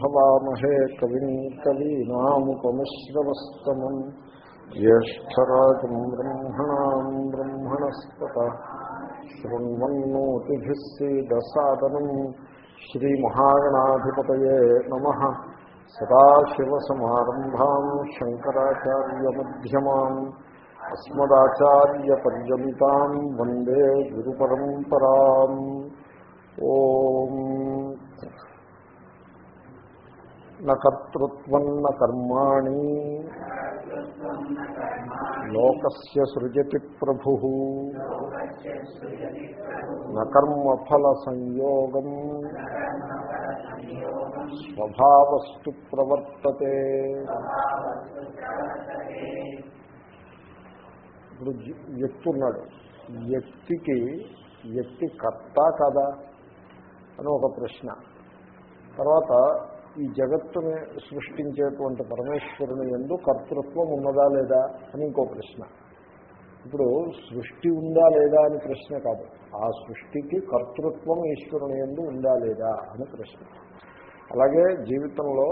भवामहे कविम् कवीनामुपमिश्रवस्तमम् ज्येष्ठराजम् ब्रह्मणाम् ब्रह्मणस्पत शृण्वन्नोतिभिः सीदसादनम् श्रीमहागणाधिपतये नमः सदाशिवसमारम्भाम् शङ्कराचार्यमध्यमाम् अस्मदाचार्यपर्यन्ताम् वन्दे गुरुपरम्पराम् ఓం నర్తృత్వన్న కర్మాణి. లోకస్య సృజతి ప్రభు. నకర్మఫల సంయోగం. స్వభావస్తు ప్రవర్తతే. ఇప్పుడు వ్యక్తి ఉన్నాడు. వ్యక్తికి వ్యక్తి కర్త కదా అని ఒక ప్రశ్న. తర్వాత ఈ జగత్తుని సృష్టించేటువంటి పరమేశ్వరుని ఎందు కర్తృత్వం ఉన్నదా లేదా అని ఇంకో ప్రశ్న. ఇప్పుడు సృష్టి ఉందా లేదా అని ప్రశ్న కాదు. ఆ సృష్టికి కర్తృత్వం ఈశ్వరుని ఎందు ఉందా లేదా అని ప్రశ్న. అలాగే జీవితంలో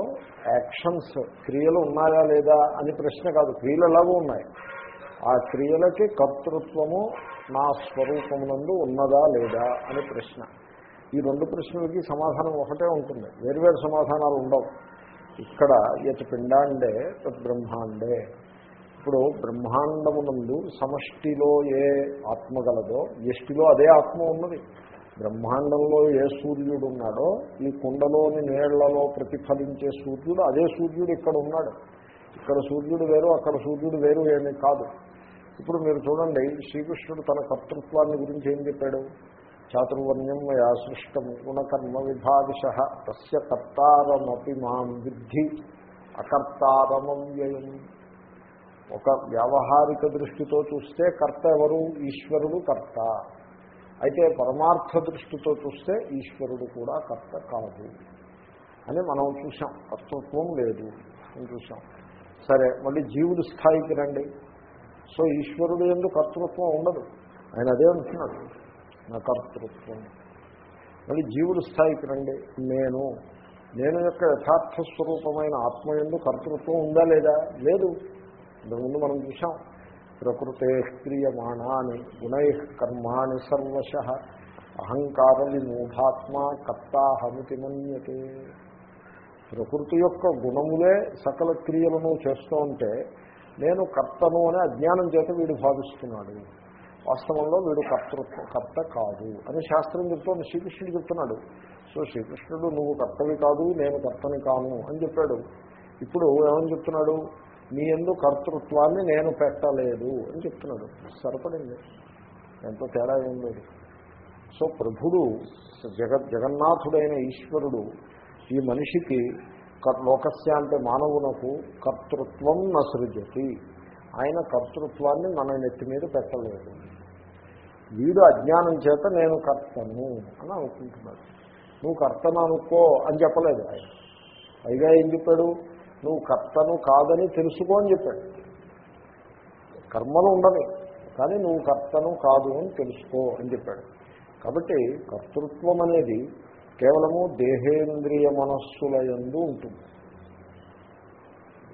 యాక్షన్స్ క్రియలు ఉన్నాయా లేదా అని ప్రశ్న కాదు. క్రియలు ఎలాగో ఉన్నాయి. ఆ క్రియలకి కర్తృత్వము నా స్వరూపమునందు ఉన్నదా లేదా అని ప్రశ్న. ఈ రెండు ప్రశ్నలకి సమాధానం ఒకటే ఉంటుంది. వేరువేరు సమాధానాలు ఉండవు. ఇక్కడ యత్ పిండాండే తత్ బ్రహ్మాండే. ఇప్పుడు బ్రహ్మాండమునందు సమష్టిలో ఏ ఆత్మ గలదో ఎష్టిలో అదే ఆత్మ ఉన్నది. బ్రహ్మాండంలో ఏ సూర్యుడు ఉన్నాడో ఈ కుండలోని నీళ్ళలో ప్రతిఫలించే సూర్యుడు అదే సూర్యుడు ఇక్కడ ఉన్నాడు. ఇక్కడ సూర్యుడు వేరు అక్కడ సూర్యుడు వేరు ఏమీ కాదు. ఇప్పుడు మీరు చూడండి శ్రీకృష్ణుడు తన కర్తృత్వాన్ని గురించి ఏం చెప్పాడు? చాతుర్వర్ణ్యం మయా సృష్టం గుణకర్మ విభావిష తస్య కర్తారమపి మాం విద్ధి అకర్తారమవ్యయం. ఒక వ్యావహారిక దృష్టితో చూస్తే కర్త ఎవరు? ఈశ్వరుడు కర్త. అయితే పరమార్థ దృష్టితో చూస్తే ఈశ్వరుడు కూడా కర్త కాదు అని మనం చూసాం కర్తృత్వం లేదు అని చూసాం సరే మళ్ళీ జీవుడి స్థాయికి రండి. సో ఈశ్వరుడు ఎందుకు కర్తృత్వం ఉండదు. ఆయన అదే అంటున్నాడు. నా కర్తృత్వం మళ్ళీ జీవుడి స్థాయికి రండి. నేను నేను యొక్క యథార్థ స్వరూపమైన ఆత్మ ఎందు కర్తృత్వం ఉందా లేదా? లేదు. ఇంతకుముందు మనం చూసాం ప్రకృతే క్రియమాణాని గుణై కర్మాణి సర్వశ అహంకార విమూఢాత్మ కర్తాహమితి మన్యతే. ప్రకృతి యొక్క గుణములే సకల క్రియలను చేస్తూ ఉంటే నేను కర్తను అని అజ్ఞానం చేత వీడు భావిస్తున్నాడు. వాస్తవంలో వీడు కర్తృత్వం కర్త కాదు అని శాస్త్రం చెప్తోంది శ్రీకృష్ణుడు చెప్తున్నాడు. సో శ్రీకృష్ణుడు నువ్వు కర్తవి కాదు నేను కర్తని కాను అని చెప్పాడు. ఇప్పుడు ఏమని చెప్తున్నాడు? నీ ఎందు కర్తృత్వాన్ని నేను పెట్టలేదు అని చెప్తున్నాడు. సరిపడింది. ఎంతో తేడా ఏం లేదు. సో ప్రభుడు జగత్ జగన్నాథుడైన ఈశ్వరుడు ఈ మనిషికి లోకస్య అంటే మానవునకు కర్తృత్వం నసృజతి. ఆయన కర్తృత్వాన్ని మన నెత్తి మీద పెట్టలేదు. వీడు అజ్ఞానం చేత నేను కర్తను అని అనుకుంటున్నాడు. నువ్వు కర్తను అనుకో అని చెప్పలేదు ఆయన. పైగా ఏం చెప్పాడు? నువ్వు కర్తను కాదని తెలుసుకో అని చెప్పాడు. కర్మలు ఉండని కానీ నువ్వు కర్తను కాదు అని తెలుసుకో అని చెప్పాడు. కాబట్టి కర్తృత్వం అనేది కేవలము దేహేంద్రియ మనస్సుల యందు ఉంటుంది.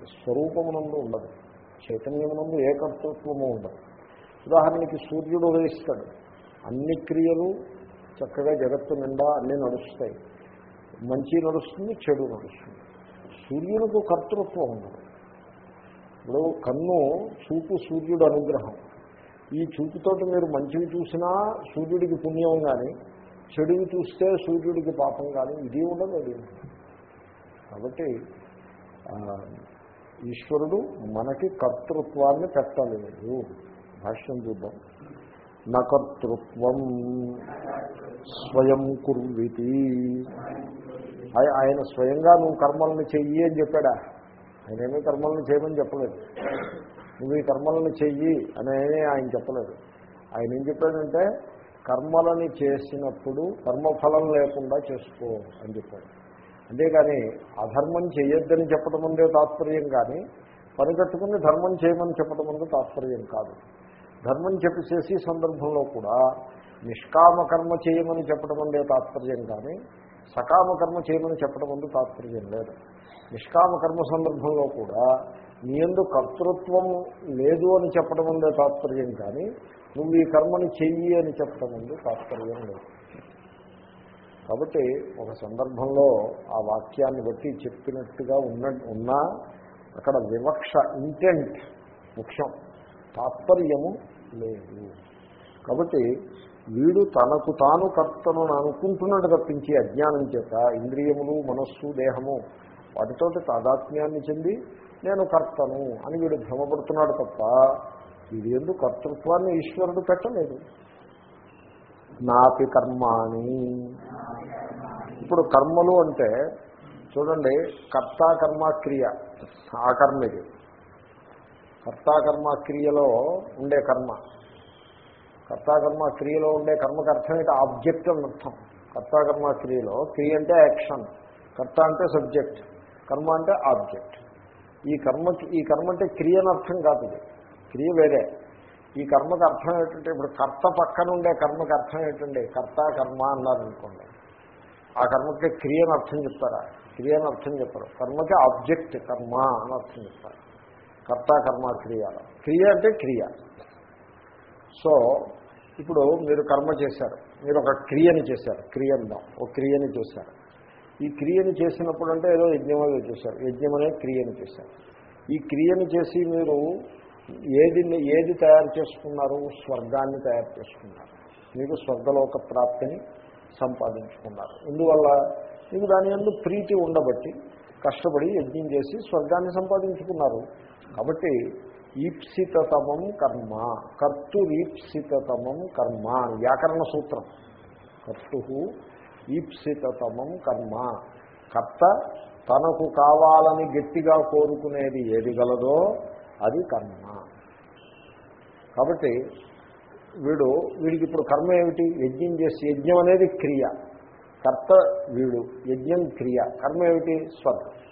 స్వరూపమునందు ఉండదు. చైతన్యమునందు ఏ కర్తృత్వము ఉండదు. ఉదాహరణకి సూర్యుడు ఉదయిస్తాడు. అన్ని క్రియలు చక్కగా జగత్తు నిండా అన్నీ నడుస్తాయి. మంచి నడుస్తుంది చెడు నడుస్తుంది. సూర్యునికి కర్తృత్వం ఉండదు. ఇప్పుడు కన్ను చూపు సూర్యుడు అనుగ్రహం. ఈ చూపుతోటి మీరు మంచివి చూసినా సూర్యుడికి పుణ్యం కానీ చెడువి చూస్తే సూర్యుడికి పాపం కానీ ఇది ఉండదు అది. కాబట్టి ఈశ్వరుడు మనకి కర్తృత్వాన్ని పెట్టలేదు. భాష్యం చూద్దాం. నకర్తృత్వం స్వయం కుర్వితి. ఆయన స్వయంగా నువ్వు కర్మలను చెయ్యి అని చెప్పాడా? ఆయన ఏమీ కర్మలను చేయమని చెప్పలేదు. నువ్వు ఈ కర్మలను చెయ్యి అని ఆయన చెప్పలేదు. ఆయన ఏం చెప్పాడంటే కర్మలని చేసినప్పుడు కర్మఫలం లేకుండా చేసుకో అని చెప్పాడు. అంతేగాని అధర్మం చేయొద్దని చెప్పడం అందే తాత్పర్యం కానీ పని కట్టుకుని ధర్మం చేయమని చెప్పడం అందు తాత్పర్యం కాదు. ధర్మం చెప్పి చేసే సందర్భంలో కూడా నిష్కామ కర్మ చేయమని చెప్పడం అందే తాత్పర్యం కానీ సకామ కర్మ చేయమని చెప్పడం ముందు తాత్పర్యం లేదు. నిష్కామ కర్మ సందర్భంలో కూడా నీ ఎందు కర్తృత్వం లేదు అని చెప్పడం ముందే తాత్పర్యం కానీ నువ్వు ఈ కర్మని చెయ్యి అని చెప్పడం ముందు తాత్పర్యం లేదు. కాబట్టి ఒక సందర్భంలో ఆ వాక్యాన్ని బట్టి చెప్పినట్టుగా ఉన్న ఉన్నా అక్కడ వివక్ష ఇంటెంట్ ముఖ్యం. తాత్పర్యము లేదు. కాబట్టి వీడు తనకు తాను కర్తను అనుకుంటున్నాడు తప్పించి అజ్ఞానం చేత ఇంద్రియములు మనస్సు దేహము వాటితోటి తాదాత్మ్యాన్ని చెంది నేను కర్తను అని వీడు భ్రమపడుతున్నాడు తప్ప వీడి ఎందుకు కర్తృత్వాన్ని ఈశ్వరుడు పెట్టలేదు. నాపి కర్మాని ఇప్పుడు కర్మలు అంటే చూడండి కర్త కర్మ క్రియ ఆ కర్మ ఇది కర్తాకర్మ క్రియలో ఉండే కర్మ. కర్తాకర్మ క్రియలో ఉండే కర్మకు అర్థం ఏంటి? ఆబ్జెక్ట్ అని అర్థం. కర్తాకర్మ క్రియలో క్రియ అంటే యాక్షన్. కర్త అంటే సబ్జెక్ట్. కర్మ అంటే ఆబ్జెక్ట్. ఈ కర్మకి ఈ కర్మ అంటే క్రియ అని అర్థం కాదు ఇది. క్రియ వేరే. ఈ కర్మకు అర్థం ఏంటంటే ఇప్పుడు కర్త పక్కన ఉండే కర్మకు అర్థం ఏంటండి కర్త కర్మ అన్నారనుకోండి. ఆ కర్మకి క్రియ అని అర్థం చెప్తారా? క్రియ అని అర్థం చెప్పరు. కర్మకి ఆబ్జెక్ట్ కర్మ అని అర్థం చెప్తారు. కర్త కర్మ క్రియ. క్రియ అంటే క్రియ. సో ఇప్పుడు మీరు కర్మ చేశారు. మీరు ఒక క్రియని చేశారు. క్రియ అందాం. ఒక క్రియని చేశారు. ఈ క్రియని చేసినప్పుడు అంటే ఏదో యజ్ఞమో ఏదో చేశారు. యజ్ఞం అనే క్రియని చేశారు. ఈ క్రియని చేసి మీరు ఏది ఏది తయారు చేసుకున్నారు? స్వర్గాన్ని తయారు చేసుకున్నారు. మీకు స్వర్గలోక ప్రాప్తిని సంపాదించుకున్నారు. ఇందువల్ల మీకు దాని ప్రీతి ఉండబట్టి కష్టపడి యజ్ఞం చేసి స్వర్గాన్ని సంపాదించుకున్నారు. కాబట్టి ఈప్సితతమం కర్మ కర్తురీప్సితతమం కర్మ వ్యాకరణ సూత్రం. కర్తు ఈప్సితతమం కర్మ. కర్త తనకు కావాలని గట్టిగా కోరుకునేది ఏది గలదో అది కర్మ. కాబట్టి వీడు వీడికి ఇప్పుడు కర్మ ఏమిటి? యజ్ఞం చేసి యజ్ఞం అనేది క్రియ. కర్త వీడు యజ్ఞం క్రియ. కర్మ ఏమిటి? స్వర్గం.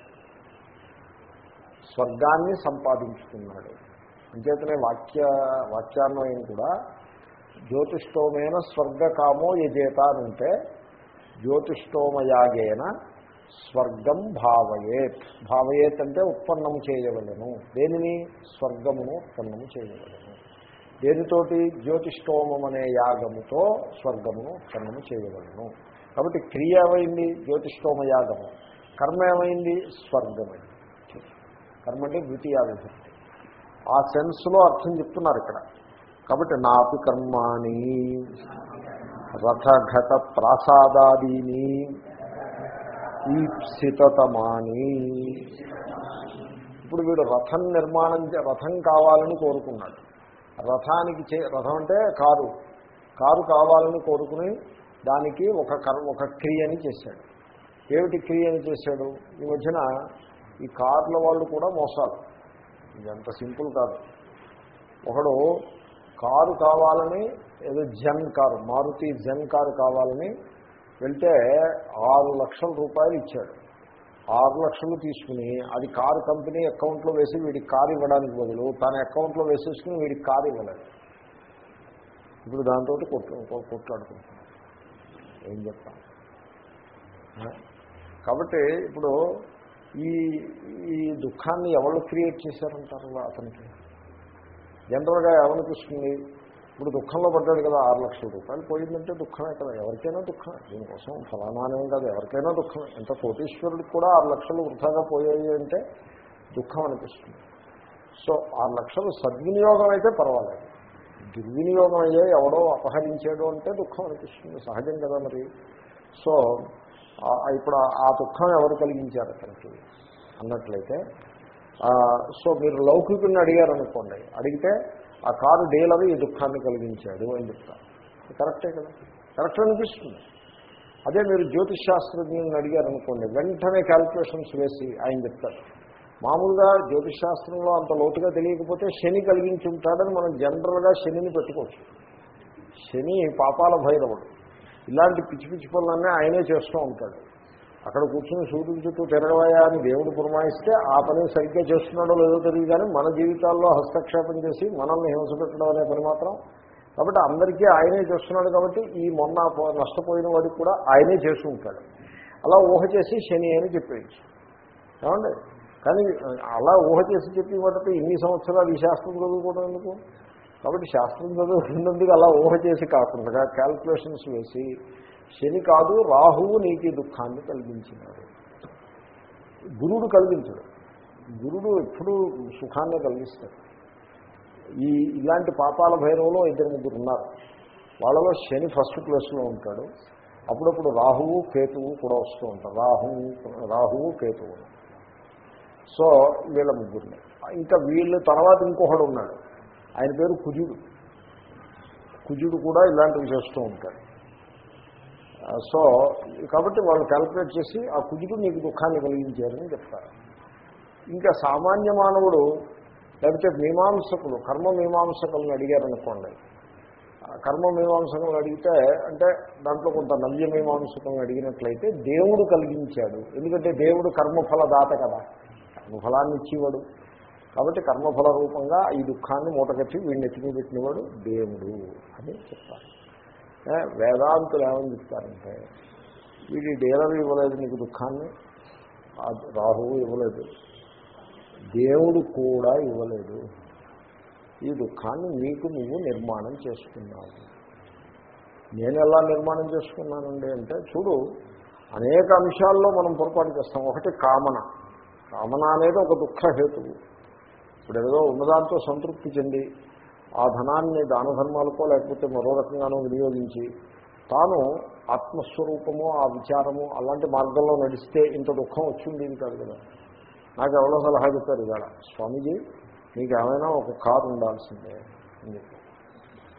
స్వర్గాన్ని సంపాదించుకున్నాడు. అంచేతనే వాక్య వాక్యాన్వయం కూడా జ్యోతిష్టోమైన స్వర్గకామో యజేత అంటే జ్యోతిష్టోమయాగేన స్వర్గం భావయేత్. భావయేత్ అంటే ఉత్పన్నం చేయవలను. దేనిని? స్వర్గమును ఉత్పన్నము చేయవలను. దేనితోటి? జ్యోతిష్టోమం అనే యాగముతో స్వర్గమును ఉత్పన్నము చేయవలను. కాబట్టి క్రియ ఏమైంది? జ్యోతిష్టోమ యాగము కర్మ ఏమైంది? స్వర్గమైంది. కర్మ అంటే ద్వితీయ విభక్తి ఆ సెన్స్లో అర్థం చెప్తున్నారు ఇక్కడ. కాబట్టి నాపి కర్మాణి రథఘట ప్రాసాదాదీని ఈప్సితమాని ఇప్పుడు వీడు రథం నిర్మాణం రథం కావాలని కోరుకున్నాడు. రథానికి చే రథం అంటే కారు. కారు కావాలని కోరుకుని దానికి ఒక కర్మ ఒక క్రియని చేశాడు. ఏమిటి క్రియని చేశాడు? ఈ మధ్యన ఈ కార్ల వాళ్ళు కూడా మోసాలు. ఇదంత సింపుల్ కాదు. ఒకడు కారు కావాలని ఏదో Zen car Maruti Zen car కావాలని వెళ్తే ఆరు లక్షల రూపాయలు ఇచ్చాడు. ఆరు లక్షలు తీసుకుని అది కారు కంపెనీ అకౌంట్లో వేసి వీడికి కారు ఇవ్వడానికి బదులు తన అకౌంట్లో వేసేసుకుని వీడికి కారు ఇవ్వలేదు. ఇప్పుడు దాంతో కొట్టు కొట్లాడుకుంటున్నాను ఏం చెప్తాను కాబట్టి ఇప్పుడు ఈ ఈ దుఃఖాన్ని ఎవరు క్రియేట్ చేశారంటారు అతనికి? జనరల్గా ఏమనిపిస్తుంది? ఇప్పుడు దుఃఖంలో పడ్డాడు కదా ఆరు లక్షల రూపాయలు పోయిందంటే దుఃఖమే కదా. ఎవరికైనా దుఃఖమే. దీనికోసం ఫలానానేం కాదు. ఎవరికైనా దుఃఖమే. ఎంత కోటీశ్వరుడికి కూడా ఆరు లక్షలు వృధాగా పోయాయి అంటే దుఃఖం అనిపిస్తుంది. సో ఆరు లక్షలు సద్వినియోగం అయితే పర్వాలేదు. దుర్వినియోగం అయ్యే ఎవడో అపహరించాడు అంటే దుఃఖం అనిపిస్తుంది. సహజం కదా మరి. సో ఇప్పుడు ఆ దుఃఖం ఎవరు కలిగించారు అతనికి అన్నట్లయితే సో మీరు లౌకికుని అడిగారు అనుకోండి అడిగితే ఆ కారు డీలర్ ఈ దుఃఖాన్ని కలిగించాడు అని చెప్తారు. కరెక్టే కదా? కరెక్ట్ అనిపిస్తుంది. అదే మీరు జ్యోతిష్ శాస్త్రజ్ఞులను అడిగారు అనుకోండి వెంటనే క్యాల్కులేషన్స్ వేసి ఆయన చెప్తారు. మామూలుగా జ్యోతిష్ శాస్త్రంలో అంత లోతుగా తెలియకపోతే శని కలిగించి ఉంటాడని మనం జనరల్గా శనిని పెట్టుకోవచ్చు. శని పాపాల భైరవుడు. ఇలాంటి పిచ్చి పిచ్చి పనులన్నీ ఆయనే చేస్తూ ఉంటాడు. అక్కడ కూర్చుని సూర్యుడి చుట్టూ తిరగవయా అని దేవుడు పురమాయిస్తే ఆ పని సరిగ్గా చేస్తున్నాడో లేదో తెలియదు కానీ మన జీవితాల్లో హస్తక్షేపం చేసి మనల్ని హింస పెట్టడం అనే పని మాత్రం. కాబట్టి అందరికీ ఆయనే చేస్తున్నాడు కాబట్టి ఈ మొన్న నష్టపోయిన వాడికి కూడా ఆయనే చేస్తూ ఉంటాడు. అలా ఊహ చేసి శని అని చెప్పేయచ్చు. ఏమండి? కానీ అలా ఊహ చేసి చెప్పి వాటితో ఇన్ని సంవత్సరాలు ఈ శాస్త్రం చదువుకోవడం ఎందుకు? కాబట్టి శాస్త్రం చదువుకున్నందుకు అలా ఊహ చేసి కాకుండా క్యాల్కులేషన్స్ వేసి శని కాదు రాహువు నీకు దుఃఖాన్ని కలిగించినాడు. గురుడు కలిగించడు. గురుడు ఎప్పుడూ సుఖాన్నే కలిగిస్తాడు. ఈ ఇలాంటి పాపాల భైరవంలో ఇద్దరు ముగ్గురు ఉన్నారు. వాళ్ళలో శని ఫస్ట్ ప్లేస్లో ఉంటాడు. అప్పుడప్పుడు రాహువు కేతువు కూడా వస్తూ ఉంటారు. రాహువు రాహువు కేతువు. సో వీళ్ళ ముగ్గురిని. ఇంకా వీళ్ళు తర్వాత ఇంకొకడు ఉన్నాడు. ఆయన పేరు కుజుడు. కుజుడు కూడా ఇలాంటివి చేస్తూ ఉంటాడు. సో కాబట్టి వాళ్ళు క్యాల్కులేట్ చేసి ఆ కుజుడు నీకు దుఃఖాన్ని కలిగించారని చెప్తారు. ఇంకా సామాన్య మానవుడు లేకపోతే మీమాంసకులు కర్మ మీమాంసకులను అడిగారనుకోండి. ఆ కర్మ అడిగితే అంటే దాంట్లో కొంత నవ్యమీమాంసకులను అడిగినట్లయితే దేవుడు కలిగించాడు. ఎందుకంటే దేవుడు కర్మఫల దాత కదా. కర్మఫలాన్ని ఇచ్చేవాడు. కాబట్టి కర్మఫల రూపంగా ఈ దుఃఖాన్ని మూటకట్టి వీడిని ఎత్తికి పెట్టినవాడు దేవుడు అని చెప్తారు. వేదాంతులు ఏమని చెప్తారంటే వీడి డీలర్ ఇవ్వలేదు నీకు దుఃఖాన్ని రాహువు ఇవ్వలేదు దేవుడు కూడా ఇవ్వలేదు. ఈ దుఃఖాన్ని నీకు నువ్వు నిర్మాణం చేసుకున్నావు. నేను ఎలా నిర్మాణం చేసుకున్నానండి అంటే చూడు అనేక అంశాల్లో మనం పొరపాటు చేస్తాం. ఒకటి కామన. కామన అనేది ఒక దుఃఖహేతువు. ఇప్పుడు ఏదో ఉన్నదాంతో సంతృప్తి చెంది ఆ ధనాన్ని దాన ధర్మాలకో లేకపోతే మరో రకంగానో వినియోగించి తాను ఆత్మస్వరూపము ఆ విచారము అలాంటి మార్గంలో నడిస్తే ఇంత దుఃఖం వచ్చింది కాదు కదా. నాకు ఎవరో సలహా చెప్పారు ఇవాళ స్వామీజీ మీకు ఏమైనా ఒక కారు ఉండాల్సిందే అని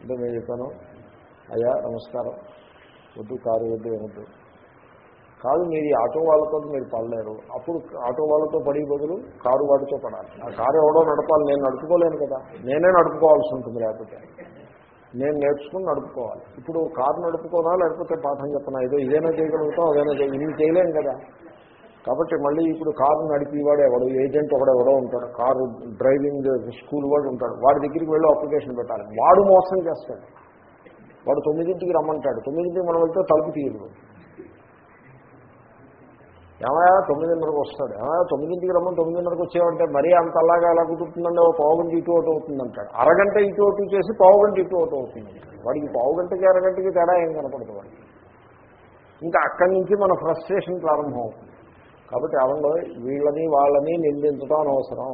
అంటే నేను చెప్పాను అయ్యా నమస్కారం. వద్దు కారు వద్దు ఏమొద్దు. కాదు మీరు ఈ ఆటో వాళ్ళతో మీరు పడలేరు. అప్పుడు ఆటో వాళ్ళతో పడి బదులు కారు వాడితో పడాలి. ఆ కారు ఎవడో నడపాలి. నేను నడుపుకోలేను కదా. నేనే నడుపుకోవాల్సి ఉంటుంది లేకపోతే. నేను నేర్చుకుని నడుపుకోవాలి. ఇప్పుడు కారు నడుపుకోనా లేకపోతే పాఠం చెప్పనా? ఏదో ఇదేనా చేయగలుగుతాం అదేనా చేయ? ఇన్ని చేయలేం కదా. కాబట్టి మళ్ళీ ఇప్పుడు కారు నడిపేవాడు ఎవడు ఏజెంట్ ఒకడు ఎవడో ఉంటాడు. కారు డ్రైవింగ్ స్కూల్ వాడు ఉంటాడు. వాడి దగ్గరికి వెళ్ళి అప్లికేషన్ పెట్టాలి. వాడు మోసం చేస్తాడు. వాడు తొమ్మిదింటికి రమ్మంటాడు. తొమ్మిదింటికి మనం వెళ్తే తలుపు తీయరు. ఏమయా తొమ్మిదిన్నరకు వస్తాడు? ఏమయా తొమ్మిదింటికి రమ్మని తొమ్మిదిన్నరకు వచ్చేవంటే మరీ అంత అలాగా ఎలా కుదురుతుందండి? ఓ పావుగంట ఇటు అటు అవుతుందంటాడు అరగంట ఇటు అటు చేసి పావుగంట ఇటు అటు అవుతుంది వాడికి పావుగంటకి అరగంటకి తేడా ఏం కనపడదు వాడికి. ఇంకా అక్కడి నుంచి మన ఫ్రస్ట్రేషన్ ప్రారంభం అవుతుంది. కాబట్టి అవంలో వీళ్ళని వాళ్ళని నిందించడం అనవసరం.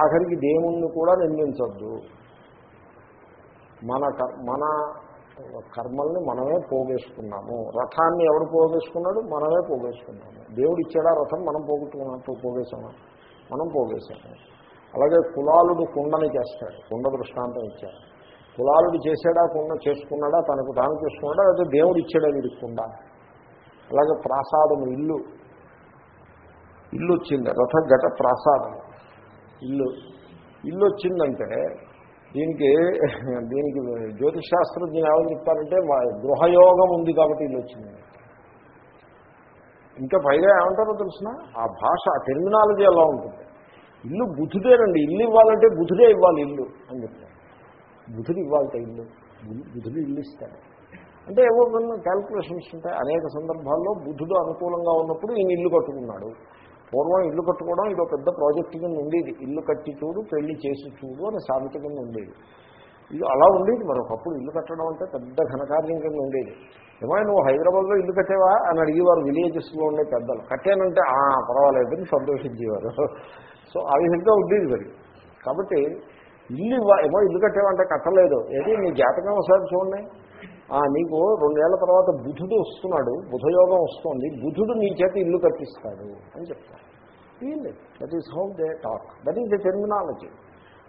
ఆఖరికి దేవుణ్ణి కూడా నిందించద్దు. మన మన కర్మల్ని మనమే పోగేసుకున్నాము. రథాన్ని ఎవడు పోగేసుకున్నాడు? మనమే పోగేసుకున్నాము. దేవుడు ఇచ్చాడా రథం? మనం పోగొట్టుకున్నట్టు పోగేశాము? మనం పోగేశాము. అలాగే కులాలుడు కుండని చేస్తాడు. కుండ దృష్టాంతం ఇచ్చాడు కులాలుడు చేసాడా కుండ చేసుకున్నాడా? తనకు తాను చేసుకున్నాడా? లేదా దేవుడు ఇచ్చాడా వీడికి కుండ? అలాగే ప్రాసాదం ఇల్లు. ఇల్లు వచ్చింది. రథ ఘట ప్రాసాదం. ఇల్లు. ఇల్లు వచ్చిందంటే దీనికి దీనికి జ్యోతిష్ శాస్త్రజ్ఞులు ఏమని చెప్తారంటే గృహయోగం ఉంది కాబట్టి ఇల్లు వచ్చింది. ఇంకా పైగా ఏమంటారో తెలిసిన? ఆ భాష ఆ టెర్మినాలజీ ఎలా ఉంటుంది? ఇల్లు బుధుడేనండి. ఇల్లు ఇవ్వాలంటే బుధుడే ఇవ్వాలి ఇల్లు అని చెప్తారు. బుధుడు ఇవ్వాలంటే ఇల్లు? బుధుడు ఇల్లు ఇస్తాడు. అంటే ఏవో కొన్ని క్యాల్కులేషన్స్ ఉంటాయి. అనేక సందర్భాల్లో బుధుడు అనుకూలంగా ఉన్నప్పుడు ఈయన ఇల్లు కట్టుకున్నాడు. పూర్వం ఇల్లు కట్టుకోవడం ఇదో పెద్ద ప్రాజెక్ట్ కింద ఉండేది. ఇల్లు కట్టి చూడు పెళ్ళి చేసి చూడు అని సామెత కింద ఉండేది. ఇది అలా ఉండేది. మరొకప్పుడు ఇల్లు కట్టడం అంటే పెద్ద ఘనకార్యం కింద ఉండేది. ఏమో నువ్వు హైదరాబాద్లో ఇల్లు కట్టేవా అని అడిగేవారు విలేజెస్లో ఉండే పెద్దలు. కట్టానంటే "ఆ, పర్వాలేదు అని సంతోషించేవారు. సో ఆ విధంగా ఉండేది మరి. కాబట్టి ఇల్లు ఇవ్వ ఏమో ఇల్లు కట్టేవంటే కట్టలేదు. ఏది నీ జాతకం ఒకసారి చూడండి. నీకు రెండేళ్ళ తర్వాత బుధుడు వస్తున్నాడు బుధయోగం వస్తుంది బుధుడు నీ చేత ఇల్లు కట్టిస్తాడు అని చెప్తారు that is how they talk that is the terminology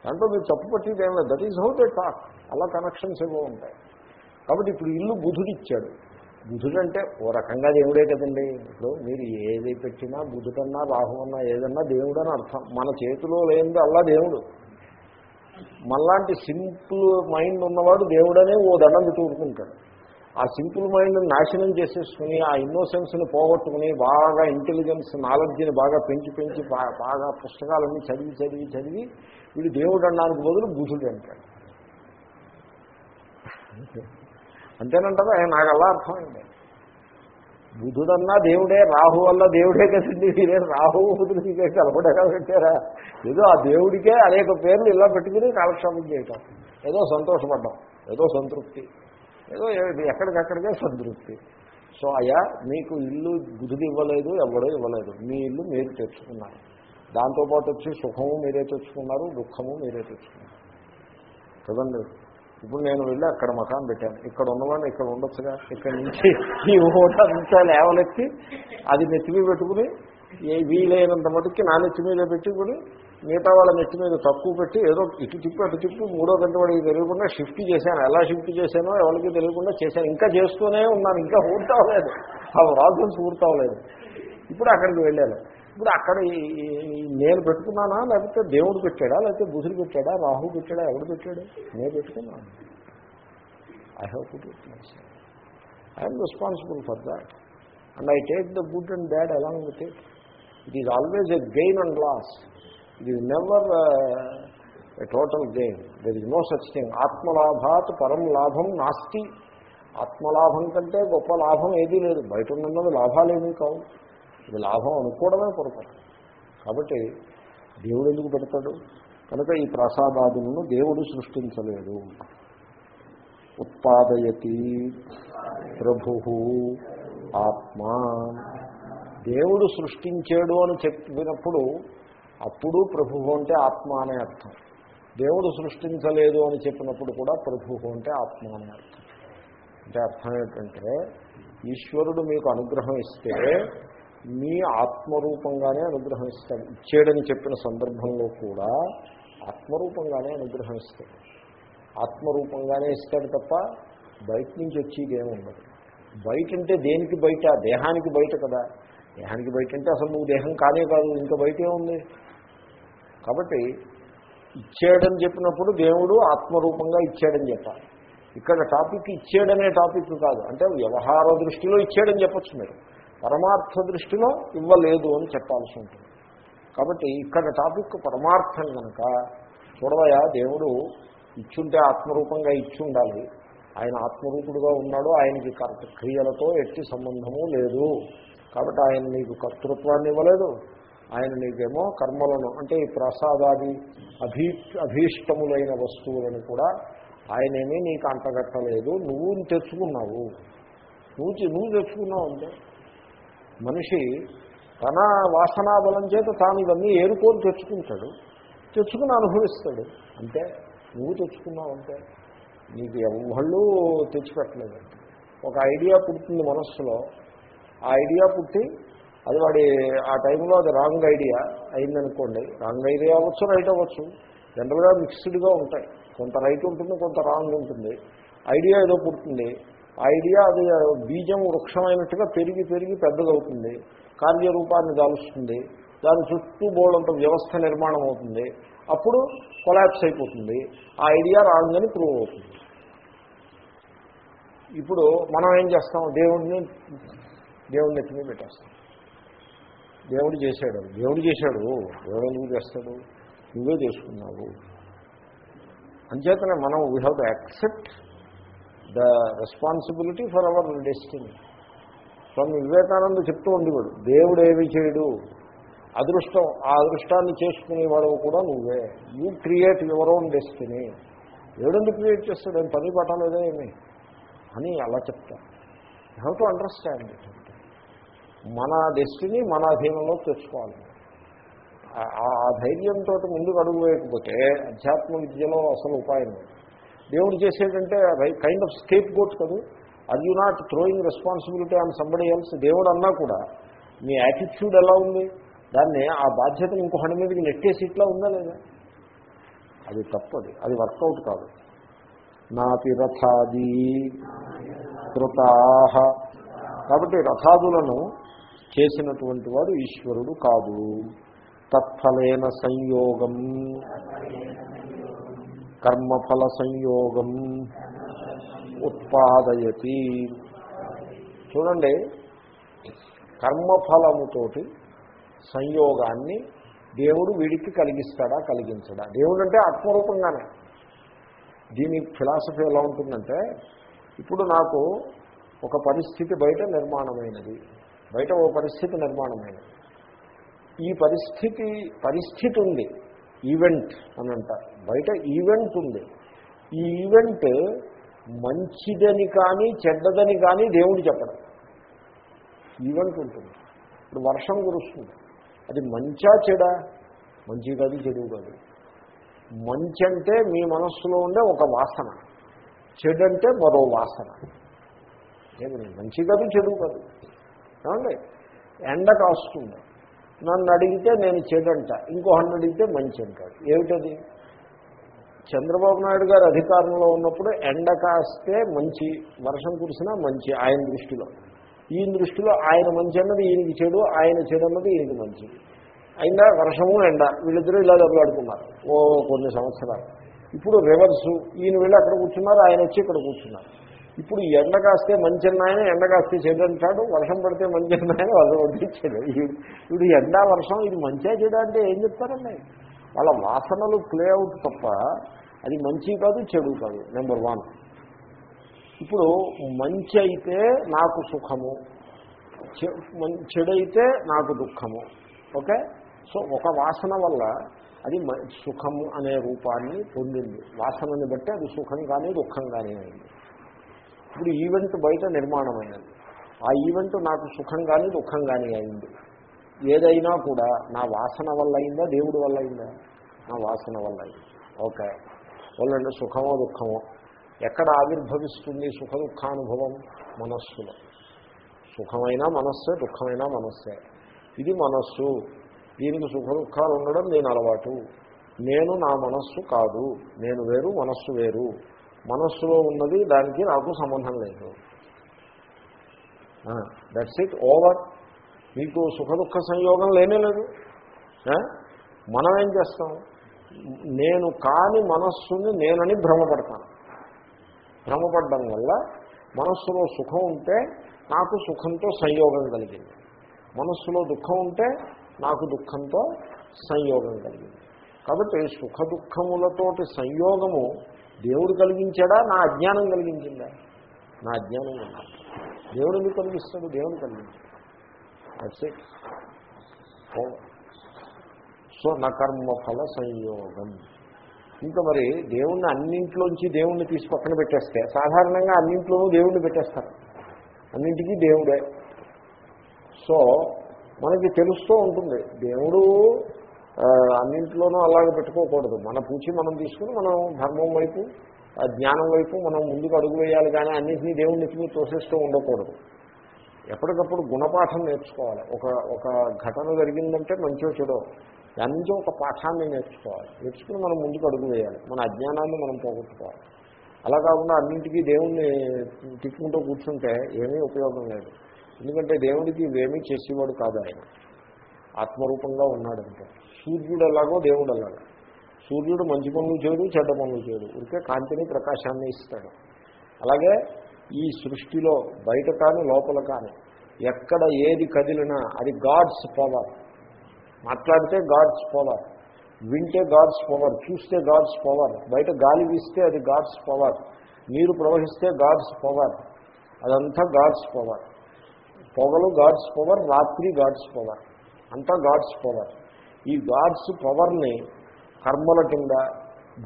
దాంట్లో మీరు తప్పు పట్టేది ఏం లేదు. That is how they talk అలా కనెక్షన్స్ ఏవో ఉంటాయి. కాబట్టి ఇప్పుడు ఇల్లు బుధుడు ఇచ్చాడు. బుధుడు అంటే ఓ రకంగా దేవుడే కదండి. ఇప్పుడు మీరు ఏది పెట్టినా బుధుడన్నా రాహు అన్నా ఏదన్నా దేవుడు అని అర్థం. మన చేతిలో లేనిది అల్లా దేవుడు. మనలాంటి సింపుల్ మైండ్ ఉన్నవాడు దేవుడనే ఓ దండం పెట్టి ఆ సింపుల్ మైండ్ నాశనం చేసేసుకుని ఆ ఇన్నోసెన్స్ని పోగొట్టుకుని బాగా ఇంటెలిజెన్స్ నాలెడ్జ్ని బాగా పెంచి పెంచి బాగా పుస్తకాలన్నీ చదివి చదివి చదివి వీడు దేవుడు అన్నానికి బదులు బుధుడు అంటాడు. అంతేనంటారా నాకు అలా అర్థమైంది. బుధుడన్నా దేవుడే రాహు వల్ల దేవుడే కదండి. మీరే రాహు బుధుడికి కలపడగా పెట్టారా? ఏదో ఆ దేవుడికే అనేక పేర్లు ఇలా పెట్టుకుని కాలక్షేపం చేయటం. ఏదో సంతోషపడ్డాం ఏదో సంతృప్తి ఏదో ఎక్కడికక్కడికే సంతృప్తి. సో అయ్యా మీకు ఇల్లు బుధుడు ఇవ్వలేదు ఎవడో ఇవ్వలేదు. మీ ఇల్లు మీరు తెచ్చుకున్నారు. దాంతోపాటు వచ్చి సుఖము మీరే తెచ్చుకున్నారు దుఃఖము మీరే తెచ్చుకున్నారు. కదండి? ఇప్పుడు నేను వెళ్ళి అక్కడ మకాన్ పెట్టాను. ఇక్కడ ఉన్నవాడిని ఇక్కడ ఉండొచ్చుగా? ఇక్కడ నుంచి ఈ హోటల్ నుంచి లేవలెత్తి అది నెత్తి మీద పెట్టుకుని ఏ వీలైనంత మటుకి నా నెత్తి మీద పెట్టుకుని మిగతా వాళ్ళ నెత్తి మీద తక్కువ పెట్టి ఏదో ఇటు తిప్పి అటు తిప్పి మూడో గంట వాడికి తెలియకుండా షిఫ్ట్ చేశాను. ఎలా షిఫ్ట్ చేశానో ఎవరికి తెలియకుండా చేశాను. ఇంకా చేస్తూనే ఉన్నాను. ఇంకా పూర్తవలేదు ఆ ప్రాసెస్ పూర్తవలేదు. ఇప్పుడు అక్కడికి వెళ్ళాను. ఇప్పుడు అక్కడ ఈ- నేను పెట్టుకున్నానా? లేకపోతే దేవుడు పెట్టాడా? లేకపోతే బుధుడు పెట్టాడా? రాహు పెట్టాడా? ఎవడు పెట్టాడు? నేను పెట్టుకున్నాను. I have to it I'm responsible for that and I take the good and bad along with it it is always a gain and loss it is never a total gain there is no such thing ఆత్మలాభాత్ పరం లాభం నాస్తి ఆత్మలాభం కంటే గొప్ప లాభం ఏదీ లేదు బయట ఉన్నది లాభాలేమీ కావు ఇది లాభం అనుకోవడమే పొరపాటు. కాబట్టి దేవుడు ఎందుకు పెడతాడు? కనుక ఈ ప్రసాదాదులను దేవుడు సృష్టించలేడు ఉత్పాదయతి ప్రభు ఆత్మ. దేవుడు సృష్టించాడు అని చెప్పినప్పుడు అప్పుడు ప్రభువు అంటే ఆత్మ అనే అర్థం. దేవుడు సృష్టించలేదు అని చెప్పినప్పుడు కూడా ప్రభువు అంటే ఆత్మ అనే అర్థం. అంటే అర్థం ఏంటంటే ఈశ్వరుడు మీకు అనుగ్రహం ఇస్తే మీ ఆత్మరూపంగానే అనుగ్రహం ఇస్తాడు ఇచ్చేడని చెప్పిన సందర్భంలో కూడా ఆత్మరూపంగానే అనుగ్రహం ఇస్తాడు ఆత్మరూపంగానే ఇస్తాడు తప్ప బయట నుంచి వచ్చి ఏమి ఉండదు. బయట అంటే దేనికి బయట? దేహానికి బయట కదా. దేహానికి బయట అంటే అసలు నువ్వు దేహం కానే కాదు ఇంకా బయటే ఉంది? కాబట్టి ఇచ్చేయడని చెప్పినప్పుడు దేవుడు ఆత్మరూపంగా ఇచ్చాడని చెప్పాలి. ఇక్కడ టాపిక్ ఇచ్చేయడనే టాపిక్ కాదు. అంటే వ్యవహార దృష్టిలో ఇచ్చేయడని చెప్పచ్చు మీరు. పరమార్థ దృష్టిలో ఇవ్వలేదు అని చెప్పాల్సి ఉంటుంది. కాబట్టి ఇక్కడ టాపిక్ పరమార్థం కనుక చూడవయా దేవుడు ఇచ్చుంటే ఆత్మరూపంగా ఇచ్చి ఉండాలి. ఆయన ఆత్మరూపుడుగా ఉన్నాడు ఆయనకి కర్త క్రియలతో ఎట్టి సంబంధము లేదు. కాబట్టి ఆయన నీకు కర్తృత్వాన్ని ఇవ్వలేదు. ఆయన నీకేమో కర్మలను అంటే ఈ ప్రసాదాది అభీ అభీష్టములైన వస్తువులను కూడా ఆయనేమీ నీకు అంటగట్టలేదు. నువ్వు తెచ్చుకున్నావు. నువ్వు నువ్వు తెచ్చుకున్నావు అంటే మనిషి తన వాసనా బలం చేత తాను ఇవన్నీ ఏరుకోని తెచ్చుకుంటాడు తెచ్చుకుని అనుభవిస్తాడు. అంటే నువ్వు తెచ్చుకున్నావు అంటే నీకు ఎవళ్ళు తెచ్చిపెట్టలేదు. ఒక ఐడియా పుడుతుంది మనస్సులో. ఆ ఐడియా పుట్టి అది వాడి ఆ టైంలో అది రాంగ్ ఐడియా అయిందనుకోండి. రాంగ్ ఐడియా అవ్వచ్చు రైట్ అవ్వచ్చు. జనరల్గా మిక్స్డ్గా ఉంటాయి. కొంత రైట్ ఉంటుంది కొంత రాంగ్ ఉంటుంది. ఐడియా ఏదో పుడుతుంది. ఐడియా అది బీజం వృక్షమైనట్టుగా పెరిగి పెరిగి పెద్దదవుతుంది. కార్యరూపాన్ని దాలుస్తుంది. దాని చుట్టూ బోలంత వ్యవస్థ నిర్మాణం అవుతుంది. అప్పుడు కొలాప్స్ అయిపోతుంది. ఆ ఐడియా రాంగ్ ప్రూవ్ అవుతుంది. ఇప్పుడు మనం ఏం చేస్తాం? దేవుడిని దేవుడిని ఎత్తి పెట్టేస్తాం. దేవుడు చేశాడు. దేవుడు చేశాడు. దేవుడు ఎందుకు చేస్తాడు? నువ్వే చేసుకున్నావు. అంచేతనే మనం we have to accept the responsibility for our destiny. Swami Vivekananda చెప్తూ ఉండేవాడు దేవుడు ఏమి చేయడు? అదృష్టం ఆ అదృష్టాన్ని చేసుకునేవాడు కూడా నువ్వే. You create your own destiny. దేవుడు క్రియేట్ చేస్తాడు? ఏం పని పట్టలేదా ఏమి? అని అలా చెప్తా హౌ టు అండర్స్టాండ్ ఇట్ మన డెస్టినీ మన అధీనంలో తెచ్చుకోవాలి ఆ- ఆ ధైర్యంతో ముందుకు అడుగు వేయకపోతే అధ్యాత్మ విద్యలో అసలు ఉపాయం లేదు. దేవుడు చేసేటంటే కైండ్ ఆఫ్ స్కేప్ గోట్ కదా. Are you not throwing responsibility on somebody else దేవుడు అన్నా కూడా మీ యాటిట్యూడ్ ఎలా ఉంది? దాన్ని ఆ బాధ్యతను ఇంకొకటి మీదకి నెట్టేసి ఇట్లా ఉందా లేదా? అది తప్పది. అది వర్కౌట్ కాదు. నాపి రథాది కృతా కాబట్టి రథాదులను చేసినటువంటి వాడు ఈశ్వరుడు కాదు. తత్ఫలైన సంయోగం. కర్మఫల సంయోగం ఉత్పాదయతి. చూడండి కర్మఫలముతోటి సంయోగాన్ని దేవుడు వీడికి కలిగిస్తాడా కలిగించడా? దేవుడు అంటే ఆత్మరూపంగానే. దీని ఫిలాసఫీ ఎలా ఉంటుందంటే ఇప్పుడు నాకు ఒక పరిస్థితి బయట నిర్మాణమైనది. బయట ఓ పరిస్థితి నిర్మాణమైనది. ఈ పరిస్థితి పరిస్థితి ఉంది. ఈవెంట్ అని అంటారు. బయట ఈవెంట్ ఉంది. ఈ ఈవెంట్ మంచిదని కానీ చెడ్డదని కానీ దేవుడు చెప్పడం. ఈవెంట్ ఉంటుంది. ఇప్పుడు వర్షం కురుస్తుంది. అది మంచా చెడా? మంచి కాదు చెడు కాదు. మంచి అంటే మీ మనస్సులో ఉండే ఒక వాసన. చెడు అంటే మరో వాసన. ఏమి మంచి కాదు చెడు కాదు. ఏమండి? ఎండ కాస్తుంది నన్ను అడిగితే నేను చెడంట ఇంకొకరిని అడిగితే మంచి అంటాడు. ఏమిటది? చంద్రబాబు నాయుడు గారు అధికారంలో ఉన్నప్పుడు ఎండ కాస్తే మంచి వర్షం కురిసినా మంచి ఆయన దృష్టిలో. ఈయన దృష్టిలో ఆయన మంచి అన్నది ఈయనకి చెడు ఆయన చెడు అన్నది ఈయనకి మంచి. అయినా వర్షము ఎండ వీళ్ళిద్దరూ ఇలా దెబ్బలాడుకున్నారు. ఓ కొన్ని సంవత్సరాలు. ఇప్పుడు రివర్సు ఈయన వెళ్ళి అక్కడ కూర్చున్నారు ఆయన వచ్చి ఇక్కడ కూర్చున్నారు. ఇప్పుడు ఎండ కాస్తే మంచి ఆయన ఎండ కాస్తే చెడు అంటాడు వర్షం పడితే మంచి ఆయన వర్షం పడితే చెడు ఇప్పుడు ఎండ వర్షం ఇది మంచిగా చెడు అంటే ఏం చెప్తారండి? వాళ్ళ వాసనలు ప్లే అవుట్ తప్ప అది మంచి కాదు చెడు కాదు నెంబర్ వన్. ఇప్పుడు మంచి అయితే నాకు సుఖము చె- మం- చెడైతే నాకు దుఃఖము. ఓకే? సో ఒక వాసన వల్ల అది మ- సుఖము అనే రూపాన్ని పొందింది. వాసనని బట్టి అది సుఖం కానీ దుఃఖం కానీ అయింది. ఇప్పుడు ఈవెంట్ బయట నిర్మాణమైనది. ఆ ఈవెంట్ నాకు సుఖం కానీ దుఃఖం కానీ అయింది. ఏదైనా కూడా నా వాసన వల్ల అయిందా? దేవుడి వల్ల అయిందా? నా వాసన వల్ల అయింది. ఓకే. వాళ్ళంటే సుఖమో దుఃఖమో? ఎక్కడ ఆవిర్భవిస్తుంది సుఖ దుఃఖానుభవం? మనస్సులో. సుఖమైనా మనస్సే దుఃఖమైనా మనస్సే. ఇది మనస్సు. దీనికి సుఖ దుఃఖాలు ఉండడం నేను అలవాటు. నేను నా మనస్సు కాదు. నేను వేరు మనస్సు వేరు. మనస్సులో ఉన్నది దానికి నాకు సంబంధం లేదు. దట్స్ ఇట్ ఓవర్ మీకు సుఖ దుఃఖ సంయోగం లేనే లేదు. మనం ఏం చేస్తాం? నేను కాని మనస్సుని నేనని భ్రమపడతాను. భ్రమపడడం వల్ల మనస్సులో సుఖం ఉంటే నాకు సుఖంతో సంయోగం కలిగింది. మనస్సులో దుఃఖం ఉంటే నాకు దుఃఖంతో సంయోగం కలిగింది. కాబట్టి సుఖ దుఃఖములతోటి సంయోగము దేవుడు కలిగించాడా? నా అజ్ఞానం కలిగించిందా? నా అజ్ఞానం కలిగింది దేవుడు ఎందుకు కలిగిస్తాడు? దేవుడు కలిగించాడు. దట్స్ ఇట్ సో నా కర్మఫల సంయోగం. ఇంకా మరి దేవుణ్ణి అన్నింట్లోంచి దేవుణ్ణి తీసి పక్కన పెట్టేస్తే సాధారణంగా అన్నింట్లోనూ దేవుణ్ణి పెట్టేస్తారు. అన్నింటికీ దేవుడే. సో మనకి తెలుస్తూ ఉంటుంది దేవుడు అన్నింటిలోనూ అలాగే పెట్టుకోకూడదు. మన పూచి మనం తీసుకుని మనం ధర్మం వైపు ఆ జ్ఞానం వైపు మనం ముందుకు అడుగు వేయాలి కానీ అన్నింటినీ దేవుడి ఎత్తుకుని తోసేస్తూ ఉండకూడదు. ఎప్పటికప్పుడు గుణపాఠం నేర్చుకోవాలి. ఒక ఒక ఘటన జరిగిందంటే మంచో చెడో దాని నుంచి ఒక పాఠాన్ని నేర్చుకోవాలి. నేర్చుకుని మనం ముందుకు అడుగు వేయాలి. మన అజ్ఞానాన్ని మనం పోగొట్టుకోవాలి. అలా కాకుండా అన్నింటికీ దేవుణ్ణి తిట్టుకుంటూ కూర్చుంటే ఏమీ ఉపయోగం లేదు. ఎందుకంటే దేవుడికి ఇవేమీ చేసేవాడు కాదు ఆయన. ఆత్మరూపంగా ఉన్నాడంటే. సూర్యుడు ఎలాగో దేవుడు ఎలాగో సూర్యుడు మంచి పనులు చేయడు చెడ్డ పనులు చేయడు. ఉరికే కాంతిని ప్రకాశాన్ని ఇస్తాడు. అలాగే ఈ సృష్టిలో బయట కానీ లోపల కానీ ఎక్కడ ఏది కదిలినా అది గాడ్స్ పవర్. మాట్లాడితే గాడ్స్ పవర్ వింటే గాడ్స్ పవర్ చూస్తే గాడ్స్ పవర్ బయట గాలి వీస్తే అది గాడ్స్ పవర్ నీరు ప్రవహిస్తే గాడ్స్ పవర్ అదంతా గాడ్స్ పవర్. పొగలు గాడ్స్ పవర్ రాత్రి గాడ్స్ పవర్ అంతా గాడ్స్ పవర్. ఈ గాడ్స్ పవర్ని కర్మల కింద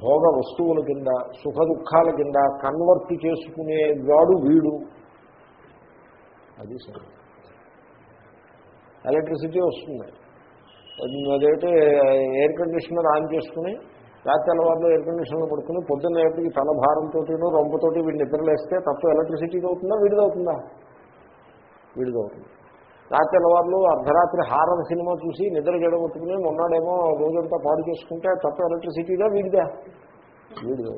భోగ వస్తువుల కింద సుఖ దుఃఖాల కింద కన్వర్ట్ చేసుకునేవాడు వీడు. అది సరే ఎలక్ట్రిసిటీ వస్తుంది. అదైతే ఎయిర్ కండిషనర్ ఆన్ చేసుకుని రాత్రి తెల్లవారులో ఎయిర్ కండిషనర్ పడుకుని పొద్దున్న ఎప్పటికి తల భారంతో రొంపతోటి వీడిని నిద్రలేస్తే తప్ప ఎలక్ట్రిసిటీకి అవుతుందా విడిదవుతుందా విడిదవుతుంది రాత్రి అర్ధరాత్రి హారర్ సినిమా చూసి నిద్ర జడగొట్టుకుని మొన్నడేమో రోజంతా పాడు చేసుకుంటే తప్ప ఎలక్ట్రిసిటీగా వీడిదా. వీడిదే.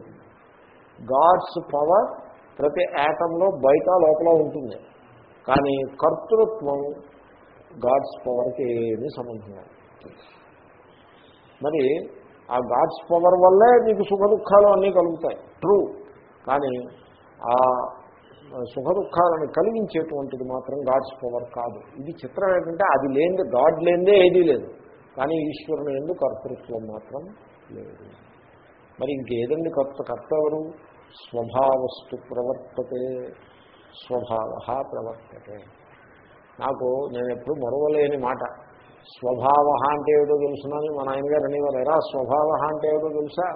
గాడ్స్ పవర్ ప్రతి యాటంలో బయట లోపల ఉంటుంది. కానీ కర్తృత్వం గాడ్స్ పవర్కి ఏమీ సంబంధం లేదు. మరి ఆ గాడ్స్ పవర్ వల్లే మీకు సుఖ దుఃఖాలు అన్నీ కలుగుతాయి. ట్రూ. కానీ ఆ సుఖ దుఃఖాలను కలిగించేటువంటిది మాత్రం గాడ్స్ పవర్ కాదు. ఇది చిత్రం ఏంటంటే అది లేనిదే గాడ్ లేనిదే ఏదీ లేదు. కానీ ఈశ్వరుని ఎందుకు కర్తృత్వం మాత్రం లేదు. మరి ఇంకేదండి కర్త కర్త ఎవరు? స్వభావస్తు ప్రవర్తతే స్వభావ ప్రవర్తతే. నాకు నేను ఎప్పుడు మరవలేని మాట. స్వభావ అంటే ఏదో తెలుసునని మా నాయనగారు అనేవారు ఎరా స్వభావ అంటే ఏదో తెలుసా?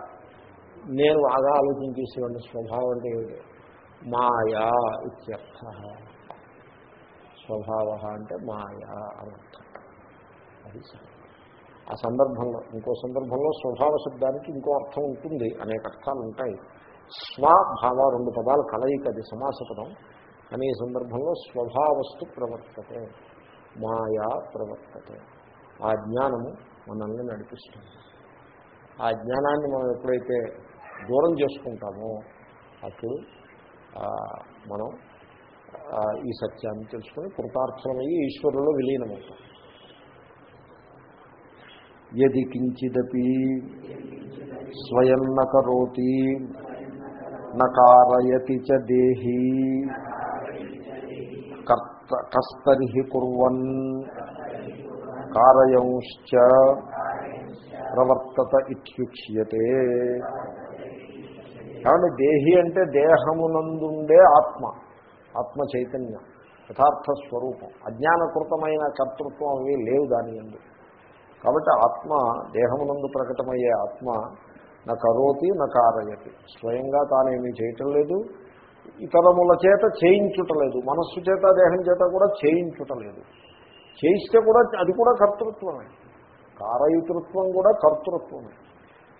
నేను బాగా ఆలోచించేసేవాడిని స్వభావం అంటే ఏదో మాయా ఇత్యర్థ. స్వభావ అంటే మాయా అనర్థం అది ఆ సందర్భంలో ఇంకో సందర్భంలో స్వభావ శబ్దానికి ఇంకో అర్థం ఉంటుంది అనేక అర్థాలు ఉంటాయి. స్వభావ రెండు పదాలు కలయిక అది సమాస పదం. సందర్భంలో స్వభావస్తు ప్రవర్తతే మాయా ప్రవర్తతే. ఆ జ్ఞానము మనల్ని నడిపిస్తుంది. ఆ జ్ఞానాన్ని మనం ఎప్పుడైతే దూరం చేసుకుంటామో అప్పుడు మనం ఈ సత్యాన్ని తెలుసుకుని కృతార్థమయ్యి ఈశ్వరులో విలీనమవుతాం. ఎది కించిదపి స్వయం నకరోతి నకారయతి చ దేహి కర్త కస్తర్హి కుర్వన్ కారయంశ్చ ప్రవర్తత ఇత్యుచ్యతే. కాబట్టి దేహి అంటే దేహమునందుండే ఆత్మ ఆత్మ చైతన్యం యథార్థ స్వరూపం. అజ్ఞానకృతమైన కర్తృత్వం అవి లేవు దాని ఎందు. కాబట్టి ఆత్మ దేహమునందు ప్రకటమయ్యే ఆత్మ నా కరోతి నా కారయతి. స్వయంగా తానేమీ చేయటం లేదు. ఇతరముల చేత చేయించుటలేదు మనస్సు చేత దేహం చేత కూడా చేయించుటలేదు చేయిస్తే కూడా అది కూడా కర్తృత్వమే. కారయతృత్వం కూడా కర్తృత్వమే.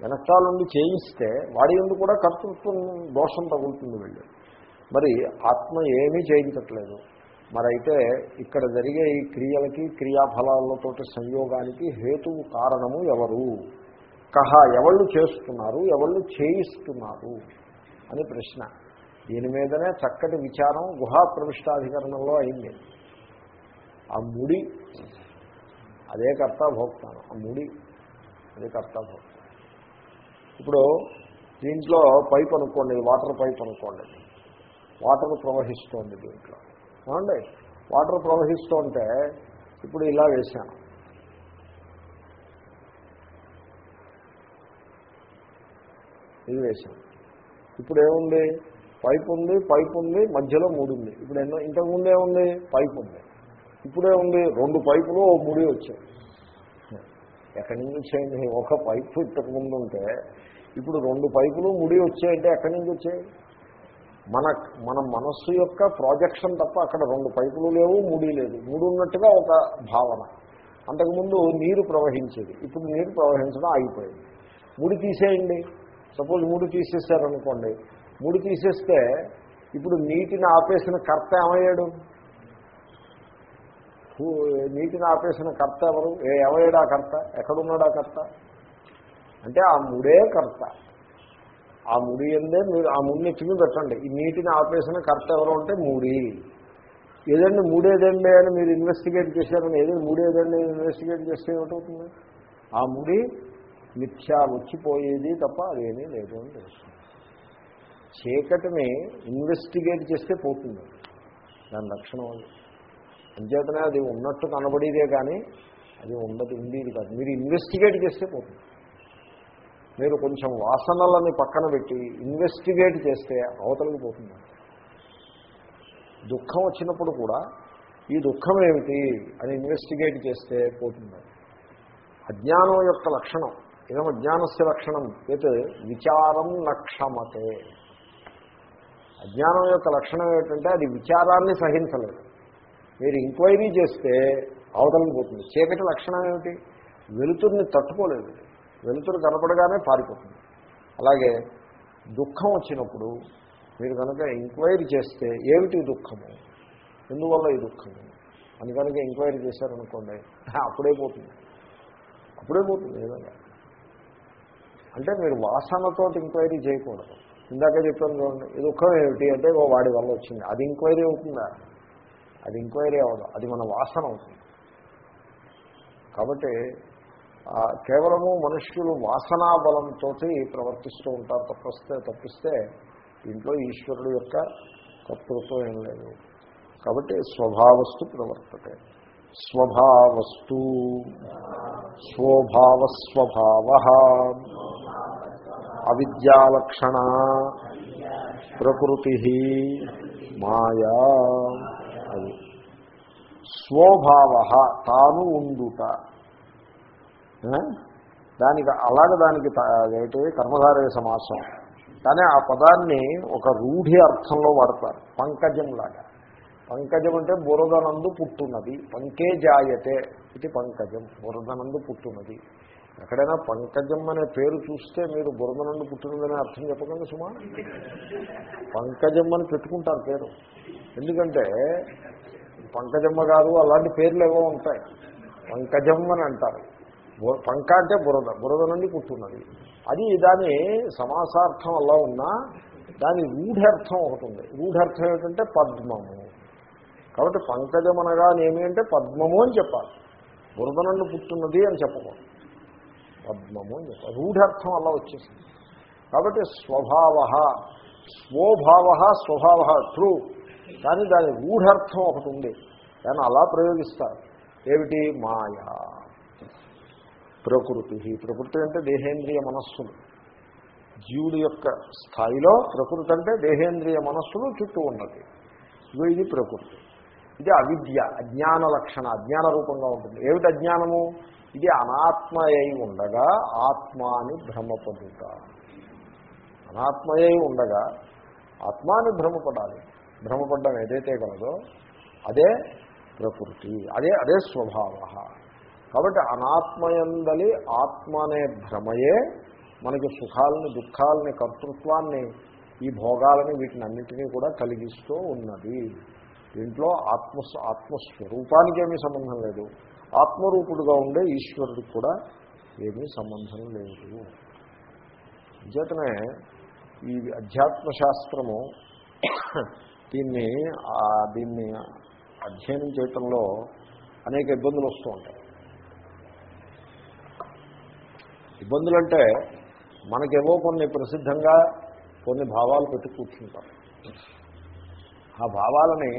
వెనకాలండి చేయిస్తే వాడి ఎందుకు కూడా కర్తృత్వం దోషం తగులుతుంది వెళ్ళి మరి ఆత్మ ఏమీ చేయించట్లేదు. మరైతే ఇక్కడ జరిగే ఈ క్రియలకి క్రియాఫలాలతోటి సంయోగానికి హేతువు కారణము ఎవరు? కహ ఎవళ్ళు చేస్తున్నారు ఎవళ్ళు చేయిస్తున్నారు అని ప్రశ్న. దీని మీదనే చక్కటి విచారం గుహా ప్రవిష్టాధికరణంలో అయింది. ఆ ముడి అదే కర్త భోక్తాను ఆ ముడి అదే కర్త భోక్త ఇప్పుడు దీంట్లో పైప్ అనుకోండి వాటర్ పైప్ అనుకోండి. వాటర్ ప్రవహిస్తోంది దీంట్లో. ఏమండి? వాటర్ ప్రవహిస్తుంటే ఇప్పుడు ఇలా వేశాను. ఇది వేశాను. ఇప్పుడు ఏముంది? పైప్ ఉంది పైప్ ఉంది మధ్యలో మూడు ఉంది ఇప్పుడు ఎన్నో ఇంతకుముందు ఏముంది? పైప్ ఉంది. ఇప్పుడే ఉంది రెండు పైపులు ఓ ముడి వచ్చాయి. ఎక్కడి నుంచి ఒక పైపు ఇంతకుముందు ఉంటే ఇప్పుడు రెండు పైపులు ముడి వచ్చాయంటే ఎక్కడి నుంచి వచ్చాయి? మన మన మనస్సు యొక్క ప్రాజెక్షన్ తప్ప అక్కడ రెండు పైపులు లేవు ముడి లేదు. ముడి ఉన్నట్టుగా ఒక భావన. అంతకుముందు నీరు ప్రవహించేది. ఇప్పుడు నీరు ప్రవహించడం ఆగిపోయింది. ముడి తీసేయండి. సపోజ్ ముడి తీసేసారనుకోండి ముడి తీసేస్తే ఇప్పుడు నీటిని ఆపేసిన కర్త ఏమయ్యాడు? నీటిని ఆపేసిన కర్త ఎవరు? ఏ ఎవయ్యాడు కర్త? ఎక్కడున్నాడా కర్త? అంటే ఆ ముడే కర్త. ఆ ముడి అందే మీరు ఆ ముడిని ఎత్తుకుని పెట్టండి. ఈ నీటిని ఆపేసిన కర్త ఎవరు అంటే ముడి. ఏదండి మూడేదండి అని మీరు ఇన్వెస్టిగేట్ చేశారని ఏదో మూడేదండి ఇన్వెస్టిగేట్ చేస్తే ఏమిటవుతుంది ఆ ముడి మిథ్యా వచ్చిపోయేది తప్ప అదేమీ లేదు అని తెలుస్తుంది. చీకటిని ఇన్వెస్టిగేట్ చేస్తే పోతుంది. దాని లక్షణం అది. అంచేతనే అది ఉన్నట్టు కనబడేదే కానీ అది ఉండదు ఉండేది కాదు. మీరు ఇన్వెస్టిగేట్ చేస్తే పోతుంది. మీరు కొంచెం వాసనలని పక్కన పెట్టి ఇన్వెస్టిగేట్ చేస్తే అవతలకి పోతుంది. దుఃఖం వచ్చినప్పుడు కూడా ఈ దుఃఖం ఏమిటి అని ఇన్వెస్టిగేట్ చేస్తే పోతుంది. అజ్ఞానం యొక్క లక్షణం ఇదం అజ్ఞానస్య లక్షణం యత్ విచారం లక్షమతే. అజ్ఞానం యొక్క లక్షణం ఏమిటంటే అది విచారాన్ని సహించలేదు. మీరు ఇంక్వైరీ చేస్తే అవతలం పోతుంది. చీకటి లక్షణం ఏమిటి? వెలుతురిని తట్టుకోలేదు. వెలుతురు కనపడగానే పారిపోతుంది. అలాగే దుఃఖం వచ్చినప్పుడు మీరు కనుక ఎంక్వైరీ చేస్తే ఏమిటి దుఃఖము? ఎందువల్ల ఈ దుఃఖము? అని కనుక ఎంక్వైరీ చేశారనుకోండి అప్పుడే పోతుంది. అప్పుడే పోతుంది ఏదైనా. అంటే మీరు వాసనతో ఎంక్వైరీ చేయకూడదు. ఇందాక చెప్పాను చూడండి ఈ దుఃఖం ఏమిటి? అంటే ఓ వాడి వల్ల వచ్చింది. అది ఎంక్వైరీ అవుతుందా? అది ఎంక్వైరీ అవ్వదు. అది మన వాసన అవుతుంది. కాబట్టి కేవలము మనుష్యులు వాసనా బలంతో ప్రవర్తిస్తూ ఉంటారు తప్పిస్తే తప్పిస్తే దీంట్లో ఈశ్వరుడు యొక్క కర్తృత్వం ఏం లేదు. కాబట్టి స్వభావస్తు ప్రవర్తతే. స్వభావస్తు. స్వభావ అవిద్యాలక్షణ. ప్రకృతి. మాయా. అది. స్వభావ తాను ఉండుట. దానికి అలాగే దానికి త- కర్మధారయ సమాసం. కానీ ఆ పదాన్ని ఒక రూఢి అర్థంలో వాడతారు. పంకజం లాగా. పంకజం అంటే బురదనందు పుట్టున్నది. పంకే జాయతే ఇది పంకజం. బురదనందు పుట్టున్నది. ఎక్కడైనా పంకజం అనే పేరు చూస్తే మీరు బురదనందు పుట్టినదనే అర్థం చెప్పకండి సుమా. పంకజం అని పెట్టుకుంటారు పేరు. ఎందుకంటే పంకజమ్మ గారు అలాంటి పేర్లు ఏవో ఉంటాయి. పంకజం అని అంటారు. పంక అంటే బురద బురద నుండి పుట్టున్నది అది దాని సమాసార్థం అలా ఉన్నా దాని రూఢర్థం ఒకటి ఉంది. రూఢర్థం ఏంటంటే పద్మము. కాబట్టి పంకజం అంటే పద్మము అని చెప్పాలి. బురద నుండి పుట్టున్నది అని చెప్పకూడదు. పద్మము అని చెప్పారు. రూఢార్థం అలా వచ్చేసింది. కాబట్టి స్వభావ స్వోభావ స్వభావ ట్రూ కానీ దాని రూఢార్థం ఒకటి ఉంది. దాన్ని అలా ప్రయోగిస్తారు. ఏమిటి? మాయా. ప్రకృతి. ప్రకృతి అంటే దేహేంద్రియ మనస్సులు. జీవుడి యొక్క స్థాయిలో ప్రకృతి అంటే దేహేంద్రియ మనస్సులు చుట్టూ ఉన్నది. ఇగో ఇది ప్రకృతి. ఇది అవిద్య అజ్ఞాన లక్షణ అజ్ఞాన రూపంగా ఉంటుంది. ఏమిటి అజ్ఞానము? ఇది అనాత్మయై ఉండగా ఆత్మాని భ్రమపడుట. అనాత్మయై ఉండగా ఆత్మాని భ్రమపడాలి. భ్రమపడ్డం ఏదైతే కలదో అదే ప్రకృతి అదే అదే స్వభావ. కాబట్టి అనాత్మయందలి ఆత్మ అనే భ్రమయే మనకి సుఖాలని దుఃఖాలని కర్తృత్వాన్ని ఈ భోగాలని వీటిని అన్నింటినీ కూడా కలిగిస్తూ ఉన్నది. దీంట్లో ఆత్మ ఆత్మస్వరూపానికి ఏమీ సంబంధం లేదు. ఆత్మరూపుడుగా ఉండే ఈశ్వరుడికి కూడా ఏమీ సంబంధం లేదు. చేతనే ఈ అధ్యాత్మ శాస్త్రము దీన్ని దీన్ని అధ్యయనం చేయటంలో అనేక ఇబ్బందులు వస్తూ ఉంటాయి. ఇబ్బందులు అంటే మనకేవో కొన్ని ప్రసిద్ధంగా కొన్ని భావాలు పెట్టి కూర్చుంటాం. ఆ భావాలని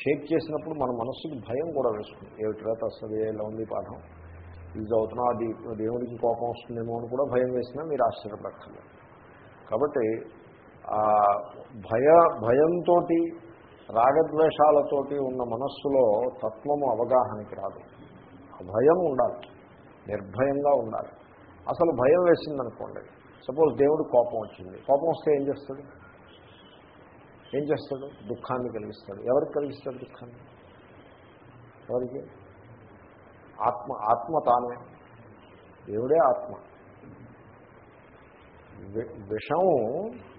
షేక్ చేసినప్పుడు మన మనస్సుకి భయం కూడా వేస్తుంది. ఏమిటి రేత వస్తుంది ఎలా ఉంది పాఠం? ఇది చదువుతున్నా అది దేవుడికి కోపం వస్తుందేమో అని కూడా భయం వేసినా మీరు ఆశ్చర్యపడక్కర్లేదు. కాబట్టి భయ భయంతో రాగద్వేషాలతోటి ఉన్న మనస్సులో తత్వము అవగాహనకి రాదు. ఆ భయం ఉండాలి. నిర్భయంగా ఉండాలి. అసలు భయం వేసిందనుకోండి. సపోజ్ దేవుడు కోపం వచ్చింది. కోపం వస్తే ఏం చేస్తుంది ఏం చేస్తాడు? దుఃఖాన్ని కలిగిస్తాడు. ఎవరికి కలిగిస్తాడు దుఃఖాన్ని? ఎవరికి? ఆత్మ ఆత్మ తానే. దేవుడే ఆత్మ. విషం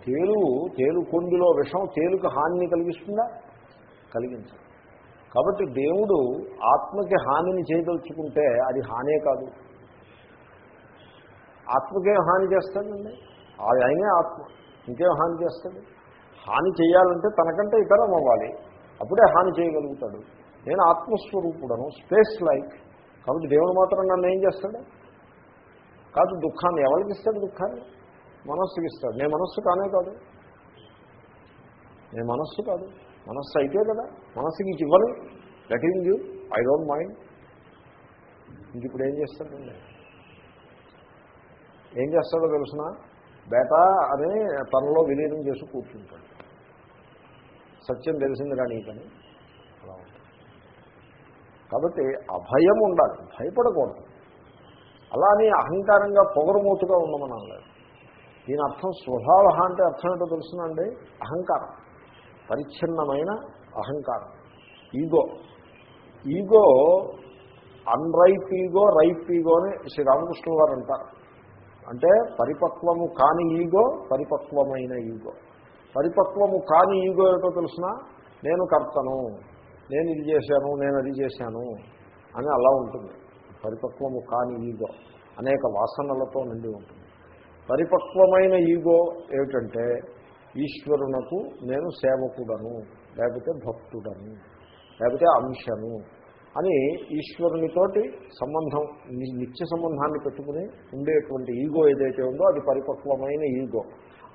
తేలు తేలు కొండిలో విషం తేలుకు హానిని కలిగిస్తుందా? కలిగించదు. కాబట్టి దేవుడు ఆత్మకి హానిని చేయదలుచుకుంటే అది హానే కాదు. ఆత్మకేం హాని చేస్తాడండి? అది ఆయనే ఆత్మ. ఇంకేం హాని చేస్తాడు? హాని చేయాలంటే తనకంటే ఇతరం అవ్వాలి. అప్పుడే హాని చేయగలుగుతాడు. నేను ఆత్మస్వరూపుడను స్పేస్ లైక్ కాబట్టి దేవుడు మాత్రం నన్ను ఏం చేస్తాడు? కాదు దుఃఖాన్ని ఎవరికి ఇస్తాడు దుఃఖాన్ని? మనస్సుకి ఇస్తాడు. నేను మనస్సు కానే కాదు. నేను మనస్సు కాదు. మనస్సు అయితే కదా మనస్సుకి ఇది ఇవ్వను. Letting you I don't mind ఇంక ఇప్పుడు ఏం చేస్తాడండి ఏం చేస్తాడో తెలుసిన? బేటా అని తనలో విలీనం చేసి కూర్చుంటాడు. సత్యం తెలిసింది కానీ కానీ అలా ఉంటుంది. కాబట్టి అభయం ఉండాలి భయపడకూడదు. అలా అని అహంకారంగా పొగరమూతుగా ఉండమనం లేదు. దీని అర్థం స్వభావ అంటే అర్థం ఏంటో తెలుసునండి అహంకారం. పరిచ్ఛిన్నమైన అహంకారం. Ego. Ego unripe ego ripe ego అని శ్రీరామకృష్ణ గారు అంటారు. అంటే పరిపక్వము కాని ఈగో పరిపక్వమైన ఈగో. పరిపక్వము కాని ఈగో ఏటో తెలుసిన? నేను కర్తను నేను ఇది చేశాను నేను అది చేశాను అని అలా ఉంటుంది. పరిపక్వము కాని ఈగో అనేక వాసనలతో నిండి ఉంటుంది. పరిపక్వమైన ఈగో ఏమిటంటే ఈశ్వరునకు నేను సేవకుడను లేకపోతే భక్తుడను లేకపోతే అంశను అని ఈశ్వరునితోటి సంబంధం నిత్య సంబంధాన్ని పెట్టుకుని ఉండేటువంటి ఈగో ఏదైతే ఉందో అది పరిపక్వమైన ఈగో.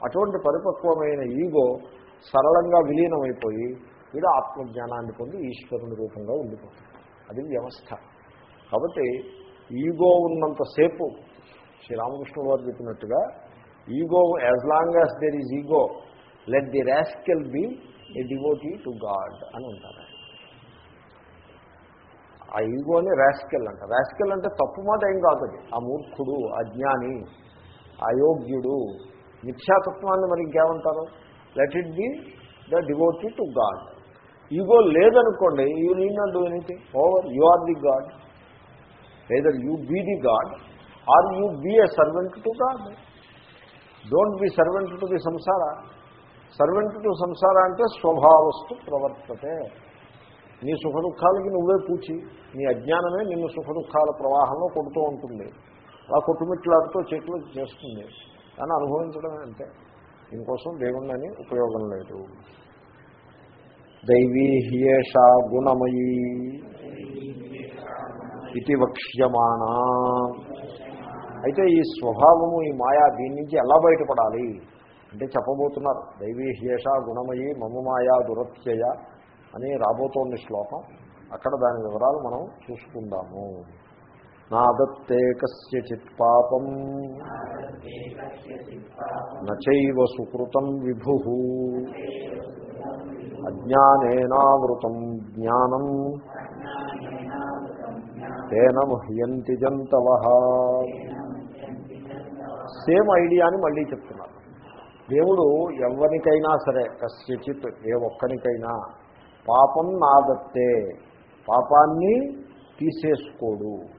అటువంటి పరిపక్వమైన ఈగో సరళంగా విలీనమైపోయి వీడు ఆత్మజ్ఞానాన్ని పొంది ఈశ్వరుని రూపంగా ఉండిపోతుంది అది వ్యవస్థ. కాబట్టి ఈగో ఉన్నంతసేపు శ్రీరామకృష్ణ వారు చెప్పినట్టుగా ego as long as there is ego let the rascal B A devotee to God అని ఉంటారు ఆ ఈగోని రాస్కెల్ అంట. రాస్కెల్ అంటే తప్పు మాట ఏం కాదు ఆ మూర్ఖుడు అజ్ఞాని అయోగ్యుడు మిథ్యాతత్వాన్ని మరి ఇంకేమంటారు? Let it be the devotee to God ego లేదనుకోండి you need not do anything over you are the God either you be the God or you be a servant to God don't be servant to the samsara servant to samsara అంటే స్వభావస్తు ప్రవర్తతే. నీ సుఖ దుఃఖాలకి నువ్వే పూచి. నీ అజ్ఞానమే నిన్ను సుఖ దుఃఖాల ప్రవాహంలో కొడుతూ ఉంటుంది. అలా కొట్టుమిట్లాడుతూ చెట్లు చేస్తుంది. కానీ అనుభవించడం అంతే. దీనికోసం దేవుణ్ణని ఉపయోగం లేదు. దైవీ హ్యేషా గుణమయీ. ఇది వక్ష్యమానా. అయితే ఈ స్వభావము ఈ మాయా దీని నుంచి ఎలా బయటపడాలి? అంటే చెప్పబోతున్నారు దైవీ హ్యేష గుణమయి మమ మాయా దురత్యయ అని రాబోతోంది శ్లోకం. అక్కడ దాని వివరాలు మనం చూసుకుందాము. నాదత్తే కస్యచిత్ పాపం నచైవ సుకృతం విభు. అజ్ఞానేనావృతం జ్ఞానం. తేన ముహ్యంతి జంతవ. సేమ్ ఐడియాని మళ్ళీ చెప్తున్నారు. దేవుడు ఎవరికైనా సరే కస్యచిత్ ఏ ఒక్కనికైనా పాపం నాదత్తే. పాపాన్ని తీసేసుకోడు.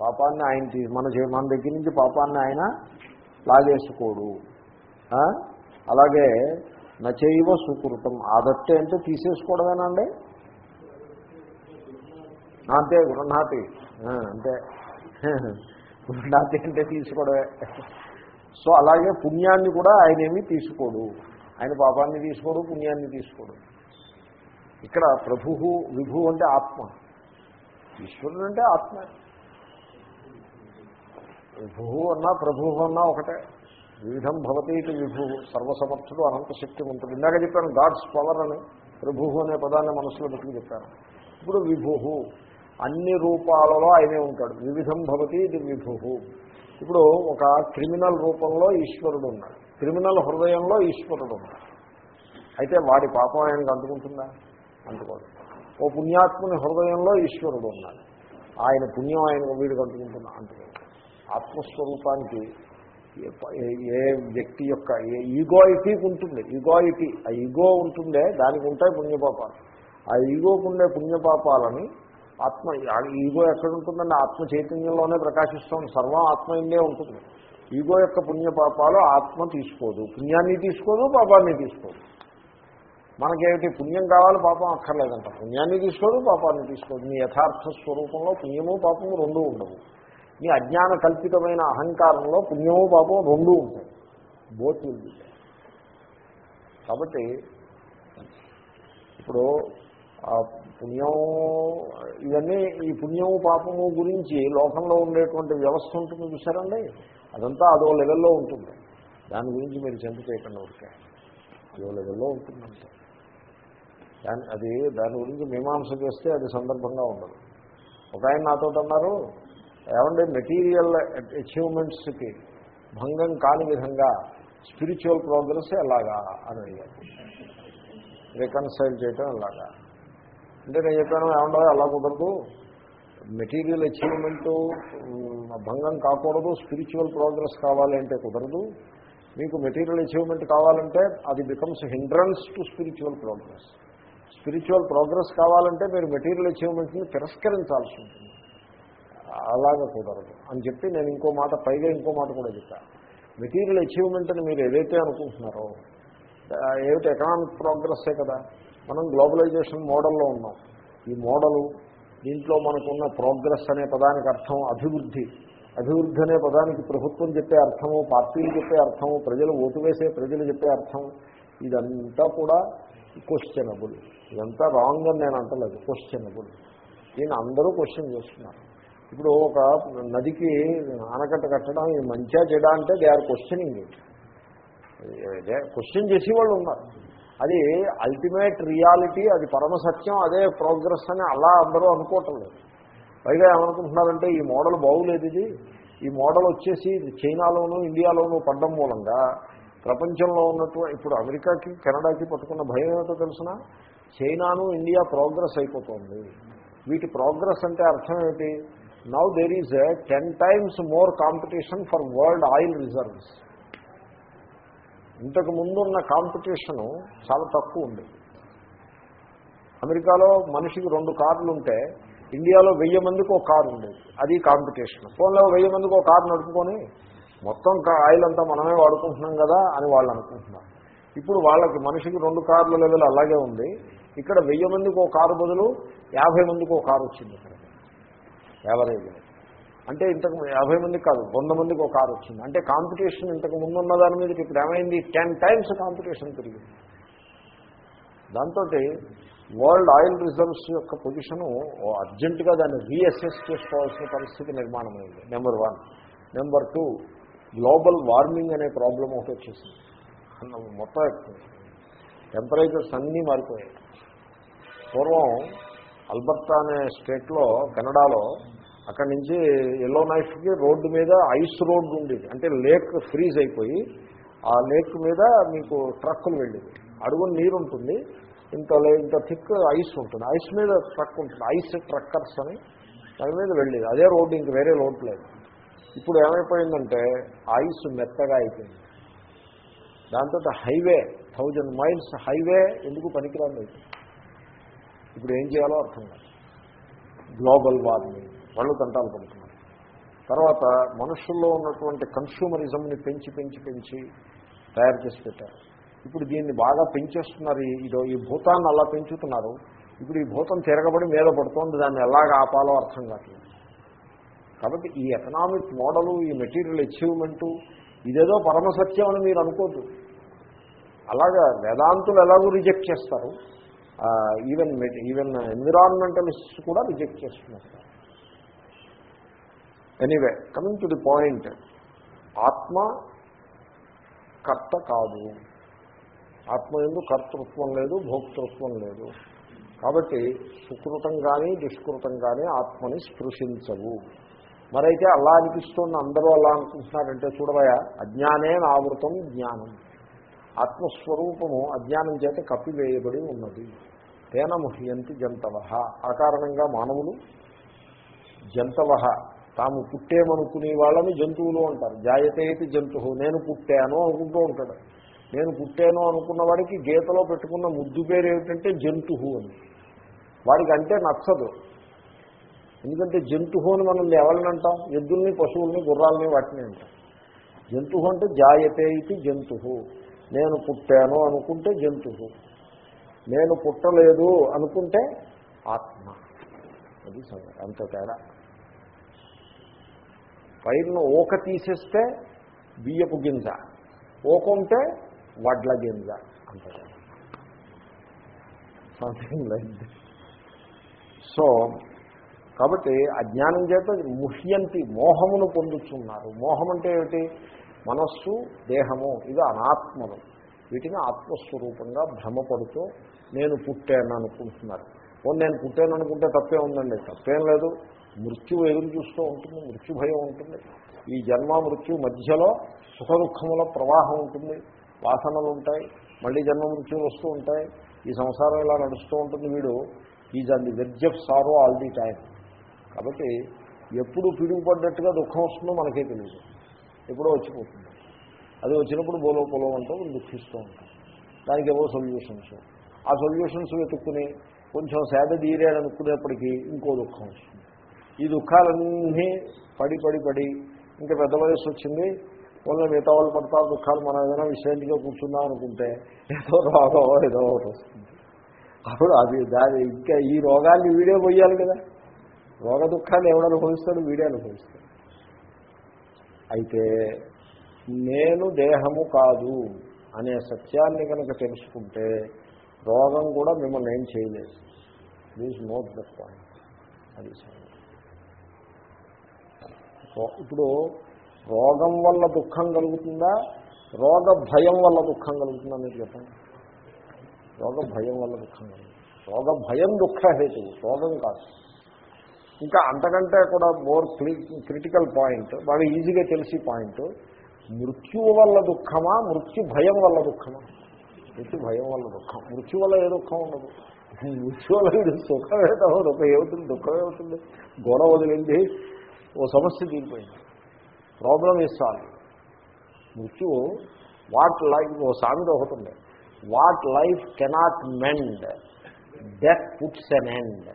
పాపాన్ని ఆయన తీసి మన చే- మన దగ్గర నుంచి పాపాన్ని ఆయన లాగేసుకోడు. అలాగే నచైవ సుకృతం. ఆదత్తే అంటే తీసేసుకోవడమేనండి అంతే గృహణాతి అంతే. గృహణాతి అంటే తీసుకోవడమే సో అలాగే పుణ్యాన్ని కూడా ఆయన ఏమీ తీసుకోడు. ఆయన పాపాన్ని తీసుకోడు పుణ్యాన్ని తీసుకోడు. ఇక్కడ ప్రభు విభు అంటే ఆత్మ. ఈశ్వరుడు అంటే ఆత్మ. విభు అన్నా ప్రభు అన్నా ఒకటే. వివిధం భవతి ఇది విభు సర్వసమర్థుడు అనంత శక్తి ఉంటుంది ఇందాక చెప్పాను గాడ్స్ పవర్ అని. ప్రభు అనే పదాన్ని మనసులో పెట్టుకుని చెప్పాను. ఇప్పుడు విభు అన్ని రూపాలలో ఆయనే ఉంటాడు. వివిధం భవతి ఇది విభు ఇప్పుడు ఒక క్రిమినల్ రూపంలో ఈశ్వరుడు ఉన్నాడు. క్రిమినల్ హృదయంలో ఈశ్వరుడు ఉన్నాడు. అయితే వాడి పాపం ఆయనకు అందుకుంటుందా? అందుకోదు. ఓ పుణ్యాత్ముని హృదయంలో ఈశ్వరుడు ఉన్నాడు. ఆయన పుణ్యం ఆయన వీడికి అందుకుంటున్నా అందుకో ఆత్మస్వరూపానికి ఏ- ఏ వ్యక్తి యొక్క ఏ ఈగోయిటీకి ఉంటుంది ఈగోయిటీ ఆ ఈగో ఉంటుందే దానికి ఉంటాయి పుణ్యపాపాలు. ఆ ఈగోకు ఉండే పుణ్యపాపాలని ఆత్మ ఈగో ఎక్కడ ఉంటుందండి ఆత్మ చైతన్యంలోనే ప్రకాశిస్తుంది సర్వం ఆత్మ ఇందే ఉంటుంది. ఈగో యొక్క పుణ్యపాపాలు ఆత్మ తీసుకోదు పుణ్యాన్ని తీసుకోదు పాపాన్ని తీసుకోదు. మనకేమిటి పుణ్యం కావాలి పాపం అక్కర్లేదంట. పుణ్యాన్ని తీసుకోదు పాపాన్ని తీసుకోదు. నీ యథార్థ స్వరూపంలో పుణ్యము పాపము రెండూ ఉండవు. మీ అజ్ఞాన కల్పితమైన అహంకారంలో పుణ్యము పాపం రెండూ ఉంటాయి. బోత్ ఉంది కాబట్టి ఇప్పుడు ఆ పుణ్యం ఇవన్నీ ఈ పుణ్యము పాపము గురించి లోకంలో ఉండేటువంటి వ్యవస్థ ఉంటుంది చూసారండి అదంతా అదో లెవెల్లో ఉంటుంది. దాని గురించి మీరు చింత చేయకుండా ఉంటే అదో లెవెల్లో ఉంటుందంటే. దాని అది దాని గురించి మీమాంస చేస్తే అది సందర్భంగా ఉండదు. ఒక ఆయన నాతో అన్నారు ఏమంటే మెటీరియల్ అచీవ్మెంట్స్కి భంగం కాని విధంగా స్పిరిచువల్ ప్రోగ్రెస్ ఎలాగా అని అడిగారు. రికన్సైల్ చేయటం ఎలాగా? అంటే నేను చెప్పాను ఏమండో అలా కుదరదు. మెటీరియల్ అచీవ్మెంట్ భంగం కాకూడదు స్పిరిచువల్ ప్రోగ్రెస్ కావాలి అంటే కుదరదు. మీకు మెటీరియల్ అచీవ్మెంట్ కావాలంటే అది becomes hindrance to spiritual progress spiritual progress కావాలంటే మీరు మెటీరియల్ అచీవ్మెంట్ని తిరస్కరించాల్సి ఉంటుంది. అలాగే కుదరదు. అని చెప్పి నేను ఇంకో మాట పైగా ఇంకో మాట కూడా చెప్పాను మెటీరియల్ అచీవ్మెంట్ అని మీరు ఏదైతే అనుకుంటున్నారో ఏమిటి ఎకనామిక్ ప్రోగ్రెస్సే కదా? మనం గ్లోబలైజేషన్ మోడల్లో ఉన్నాం. ఈ మోడలు దీంట్లో మనకున్న ప్రోగ్రెస్ అనే పదానికి అర్థం అభివృద్ధి. అభివృద్ధి అనే పదానికి ప్రభుత్వం చెప్పే అర్థము పార్టీలు చెప్పే అర్థము ప్రజలు ఓటు వేసే ప్రజలు చెప్పే అర్థం ఇదంతా కూడా క్వశ్చనబుల్ ఇదంతా రాంగ్ అని నేను అంటలేదు క్వశ్చనబుల్ దీన్ని అందరూ క్వశ్చన్ చేస్తున్నారు. ఇప్పుడు ఒక నదికి ఆనకట్ట కట్టడం మంచిగా చేయడా అంటే దే ఆర్ క్వశ్చనింగ్ క్వశ్చన్ చేసేవాళ్ళు ఉన్నారు. అది అల్టిమేట్ రియాలిటీ అది పరమసత్యం అదే ప్రోగ్రెస్ అని అలా అందరూ అనుకోవటం లేదు. పైగా ఏమనుకుంటున్నారంటే ఈ మోడల్ బాగులేదు ఇది. ఈ మోడల్ వచ్చేసి చైనాలోనూ చైనాలోను ఇండియాలోను పడ్డం మూలంగా ప్రపంచంలో ఉన్నట్టు ఇప్పుడు అమెరికాకి కెనడాకి పట్టుకున్న భయం ఏమిటో తెలిసిన? చైనాను ఇండియా ప్రోగ్రెస్ అయిపోతుంది. వీటి ప్రోగ్రెస్ అంటే అర్థం ఏమిటి? Now there a ten times more competition for world oil reserves. ఇంతకు ముందున్న కాంపిటీషను చాలా తక్కువ ఉంది. అమెరికాలో మనిషికి రెండు కార్లు ఉంటే ఇండియాలో వెయ్యి మందికి ఒక కారు ఉండేది అది కాంపిటీషన్ ఫోన్లో వెయ్యి మందికి ఒక కారు నడుపుకొని మొత్తం కా- ఆయిల్ అంతా మనమే వాడుకుంటున్నాం కదా అని వాళ్ళు అనుకుంటున్నారు. ఇప్పుడు వాళ్ళకి మనిషికి రెండు కార్ల లెవెల్ అలాగే ఉంది. ఇక్కడ వెయ్యి మందికి ఒక కారు బదులు యాభై మందికి ఒక కారు వచ్చింది ఇక్కడ. యావరేజ్ అంటే ఇంతకు యాభై మందికి కాదు వంద మందికి ఒక కారు వచ్చింది. అంటే కాంపిటీషన్ ఇంతకు ముందు ఉన్న దాని మీద ఇప్పుడు ఏమైంది? టెన్ టైమ్స్ కాంపిటీషన్ పెరిగింది. దాంతో వరల్డ్ ఆయిల్ రిజర్వ్స్ యొక్క పొజిషను అర్జెంటుగా దాన్ని రీఅసెస్ చేసుకోవాల్సిన పరిస్థితి నిర్మాణమైంది. Number one number two global warming అనే ప్రాబ్లం ఒకటి వచ్చేసింది. అన్న మొత్తం టెంపరేచర్స్ అన్నీ మారిపోయాయి. పూర్వం అల్బర్టా అనే స్టేట్లో కెనడాలో అక్కడి నుంచి ఎల్లో నైఫ్కి రోడ్డు మీద ఐస్ రోడ్డు ఉండేది. అంటే లేక్ ఫ్రీజ్ అయిపోయి ఆ లేక్ మీద మీకు ట్రక్కులు వెళ్ళేది అడుగున నీరు ఉంటుంది ఇంత లే- ఇంత థిక్ ఐస్ ఉంటుంది. ఐస్ మీద ట్రక్ ఉంటుంది. ఐస్ ట్రక్కర్స్ అని దాని మీద వెళ్ళేది. అదే రోడ్డు ఇంక వేరే రోడ్డు లేదు. ఇప్పుడు ఏమైపోయిందంటే ఐస్ మెత్తగా అయిపోయింది. దాంతో హైవే థౌజండ్ మైల్స్ హైవే ఎందుకు పనికిరాదు అయిపోయింది. ఇప్పుడు ఏం చేయాలో అర్థం కాదు. గ్లోబల్ వార్మింగ్ వాళ్ళు తంటాలు పడుతున్నారు. తర్వాత మనుషుల్లో ఉన్నటువంటి కన్స్యూమరిజంని పెంచి పెంచి పెంచి తయారు చేసి పెట్టారు. ఇప్పుడు దీన్ని బాగా పెంచేస్తున్నారు. ఇదో ఈ భూతాన్ని అలా పెంచుతున్నారు. ఇప్పుడు ఈ భూతం తిరగబడి మీద పడుతోంది. దాన్ని ఎలాగ ఆపాలో అర్థం కావట్లేదు. కాబట్టి ఈ ఎకనామిక్ మోడలు ఈ మెటీరియల్ అచీవ్మెంటు ఇదేదో పరమసత్యం అని మీరు అనుకోద్దు. అలాగా వేదాంతులు ఎలాగూ రిజెక్ట్ చేస్తారు. ఈవెన్ ఈవెన్ ఎన్విరాన్మెంటలిస్ట్స్ కూడా రిజెక్ట్ చేస్తున్నారు. Anyway coming to the point ఆత్మ కర్త కాదు. ఆత్మ ఎందుకు కర్తృత్వం లేదు భోక్తృత్వం లేదు. కాబట్టి సుకృతం కానీ దుష్కృతం కానీ ఆత్మని స్పృశించవు. మరైతే అలా అనిపిస్తున్న అందరూ అలా అనుకుంటున్నారంటే చూడవయా అజ్ఞానే ఆవృతం జ్ఞానం. ఆత్మస్వరూపము అజ్ఞానం చేత కప్పివేయబడి ఉన్నది. తేన ముహ్యంతి జంతవ ఆ కారణంగా మానవులు జంతవ తాము పుట్టేమనుకునే వాళ్ళని జంతువులు అంటారు. జాయతేతి జంతువు నేను పుట్టాను అనుకుంటూ ఉంటాడు నేను పుట్టాను అనుకున్న వాడికి గీతలో పెట్టుకున్న ముద్దు పేరు ఏమిటంటే జంతువు అని. వాడికి అంటే నచ్చదు. ఎందుకంటే జంతువు అని మనం ఎవరిని అంటాం? ఎద్దుల్ని పశువుల్ని గుర్రాలని వాటిని అంటాం. జంతువు అంటే జాయతే ఇది జంతువు నేను పుట్టాను అనుకుంటే జంతువు. నేను పుట్టలేదు అనుకుంటే ఆత్మ. అది సంగతి. అంత తేడా. పైరును ఓక తీసేస్తే బియ్యపు గింజ. ఓక ఉంటే వడ్ల గింజ. అంత సంథింగ్ లైక్ సో కాబట్టి అజ్ఞానం చేత ముహ్యంతి మోహమును పొందుతున్నారు మోహం అంటే ఏమిటి? మనస్సు దేహము ఇది అనాత్మలు. వీటిని ఆత్మస్వరూపంగా భ్రమపడుతూ నేను పుట్టాను అనుకుంటున్నారు. ఓ నేను పుట్టాను అనుకుంటే తప్పే ఉందండి. తప్పేం లేదు. మృత్యువు ఎదురు చూస్తూ ఉంటుంది మృత్యు భయం ఉంటుంది. ఈ జన్మ మృత్యు మధ్యలో సుఖ దుఃఖముల ప్రవాహం ఉంటుంది. వాసనలు ఉంటాయి మళ్ళీ జన్మ మృత్యులు వస్తూ ఉంటాయి. ఈ సంసారం ఇలా నడుస్తూ ఉంటుంది వీడు. Is on the of sorrow all the time కాబట్టి ఎప్పుడు పిడుగుపడ్డట్టుగా దుఃఖం వస్తుందో మనకే తెలియదు ఎప్పుడో వచ్చిపోతుంది. అది వచ్చినప్పుడు బోలో పొలో అంటూ దుఃఖిస్తూ ఉంటాం. దానికి ఏవో సొల్యూషన్స్ ఆ సొల్యూషన్స్ వెతుక్కుని కొంచెం సేద తీరాడనుకునేప్పటికీ ఇంకో దుఃఖం వస్తుంది. ఈ దుఃఖాలన్నీ పడి పడి పడి ఇంకా పెద్ద వయసు వచ్చింది. వాళ్ళ మిగతా వాళ్ళు పడతారు దుఃఖాలు మనం ఏదైనా విశ్రాంతిగా కూర్చుందాం అనుకుంటే ఏదో రోగం ఏదో ఒకటి వస్తుంది. అప్పుడు అది దాని ఇంకా ఈ రోగాన్ని వీడే పోయాలి కదా. రోగ దుఃఖాలు ఎవడు అనుభవిస్తాడు? వీడే అనుభవిస్తాడు. అయితే నేను దేహము కాదు అనే సత్యాన్ని కనుక తెలుసుకుంటే రోగం కూడా మిమ్మల్ని ఏం చేయలేదు. ప్లీజ్ నోట్ దట్ పాయింట్ అది ఇప్పుడు రోగం వల్ల దుఃఖం కలుగుతుందా? రోగ భయం వల్ల దుఃఖం కలుగుతుందా మీరు చెప్పండి? రోగ భయం వల్ల దుఃఖం కలుగుతుంది? రోగ భయం దుఃఖ హేతు రోగం కాదు. ఇంకా అంతకంటే కూడా మోర్ క్రిటికల్ పాయింట్ బాగా ఈజీగా తెలిసి పాయింట్ మృత్యువు వల్ల దుఃఖమా మృత్యు భయం వల్ల దుఃఖమా? మృత్యు భయం వల్ల దుఃఖం. మృత్యు వల్ల ఏ దుఃఖం ఉండదు. మృత్యు వల్ల వీడు సుఖం దుఃఖం ఏమవుతుంది దుఃఖమే అవుతుంది. గొడవ వదిలింది ఓ సమస్య తీరిపోయింది. ప్రాబ్లం ఈజ్ సాల్వ్ మృత్యు వాట్ లైఫ్ ఓ సామెత ఒకటి ఉంది. What life cannot mend death puts an end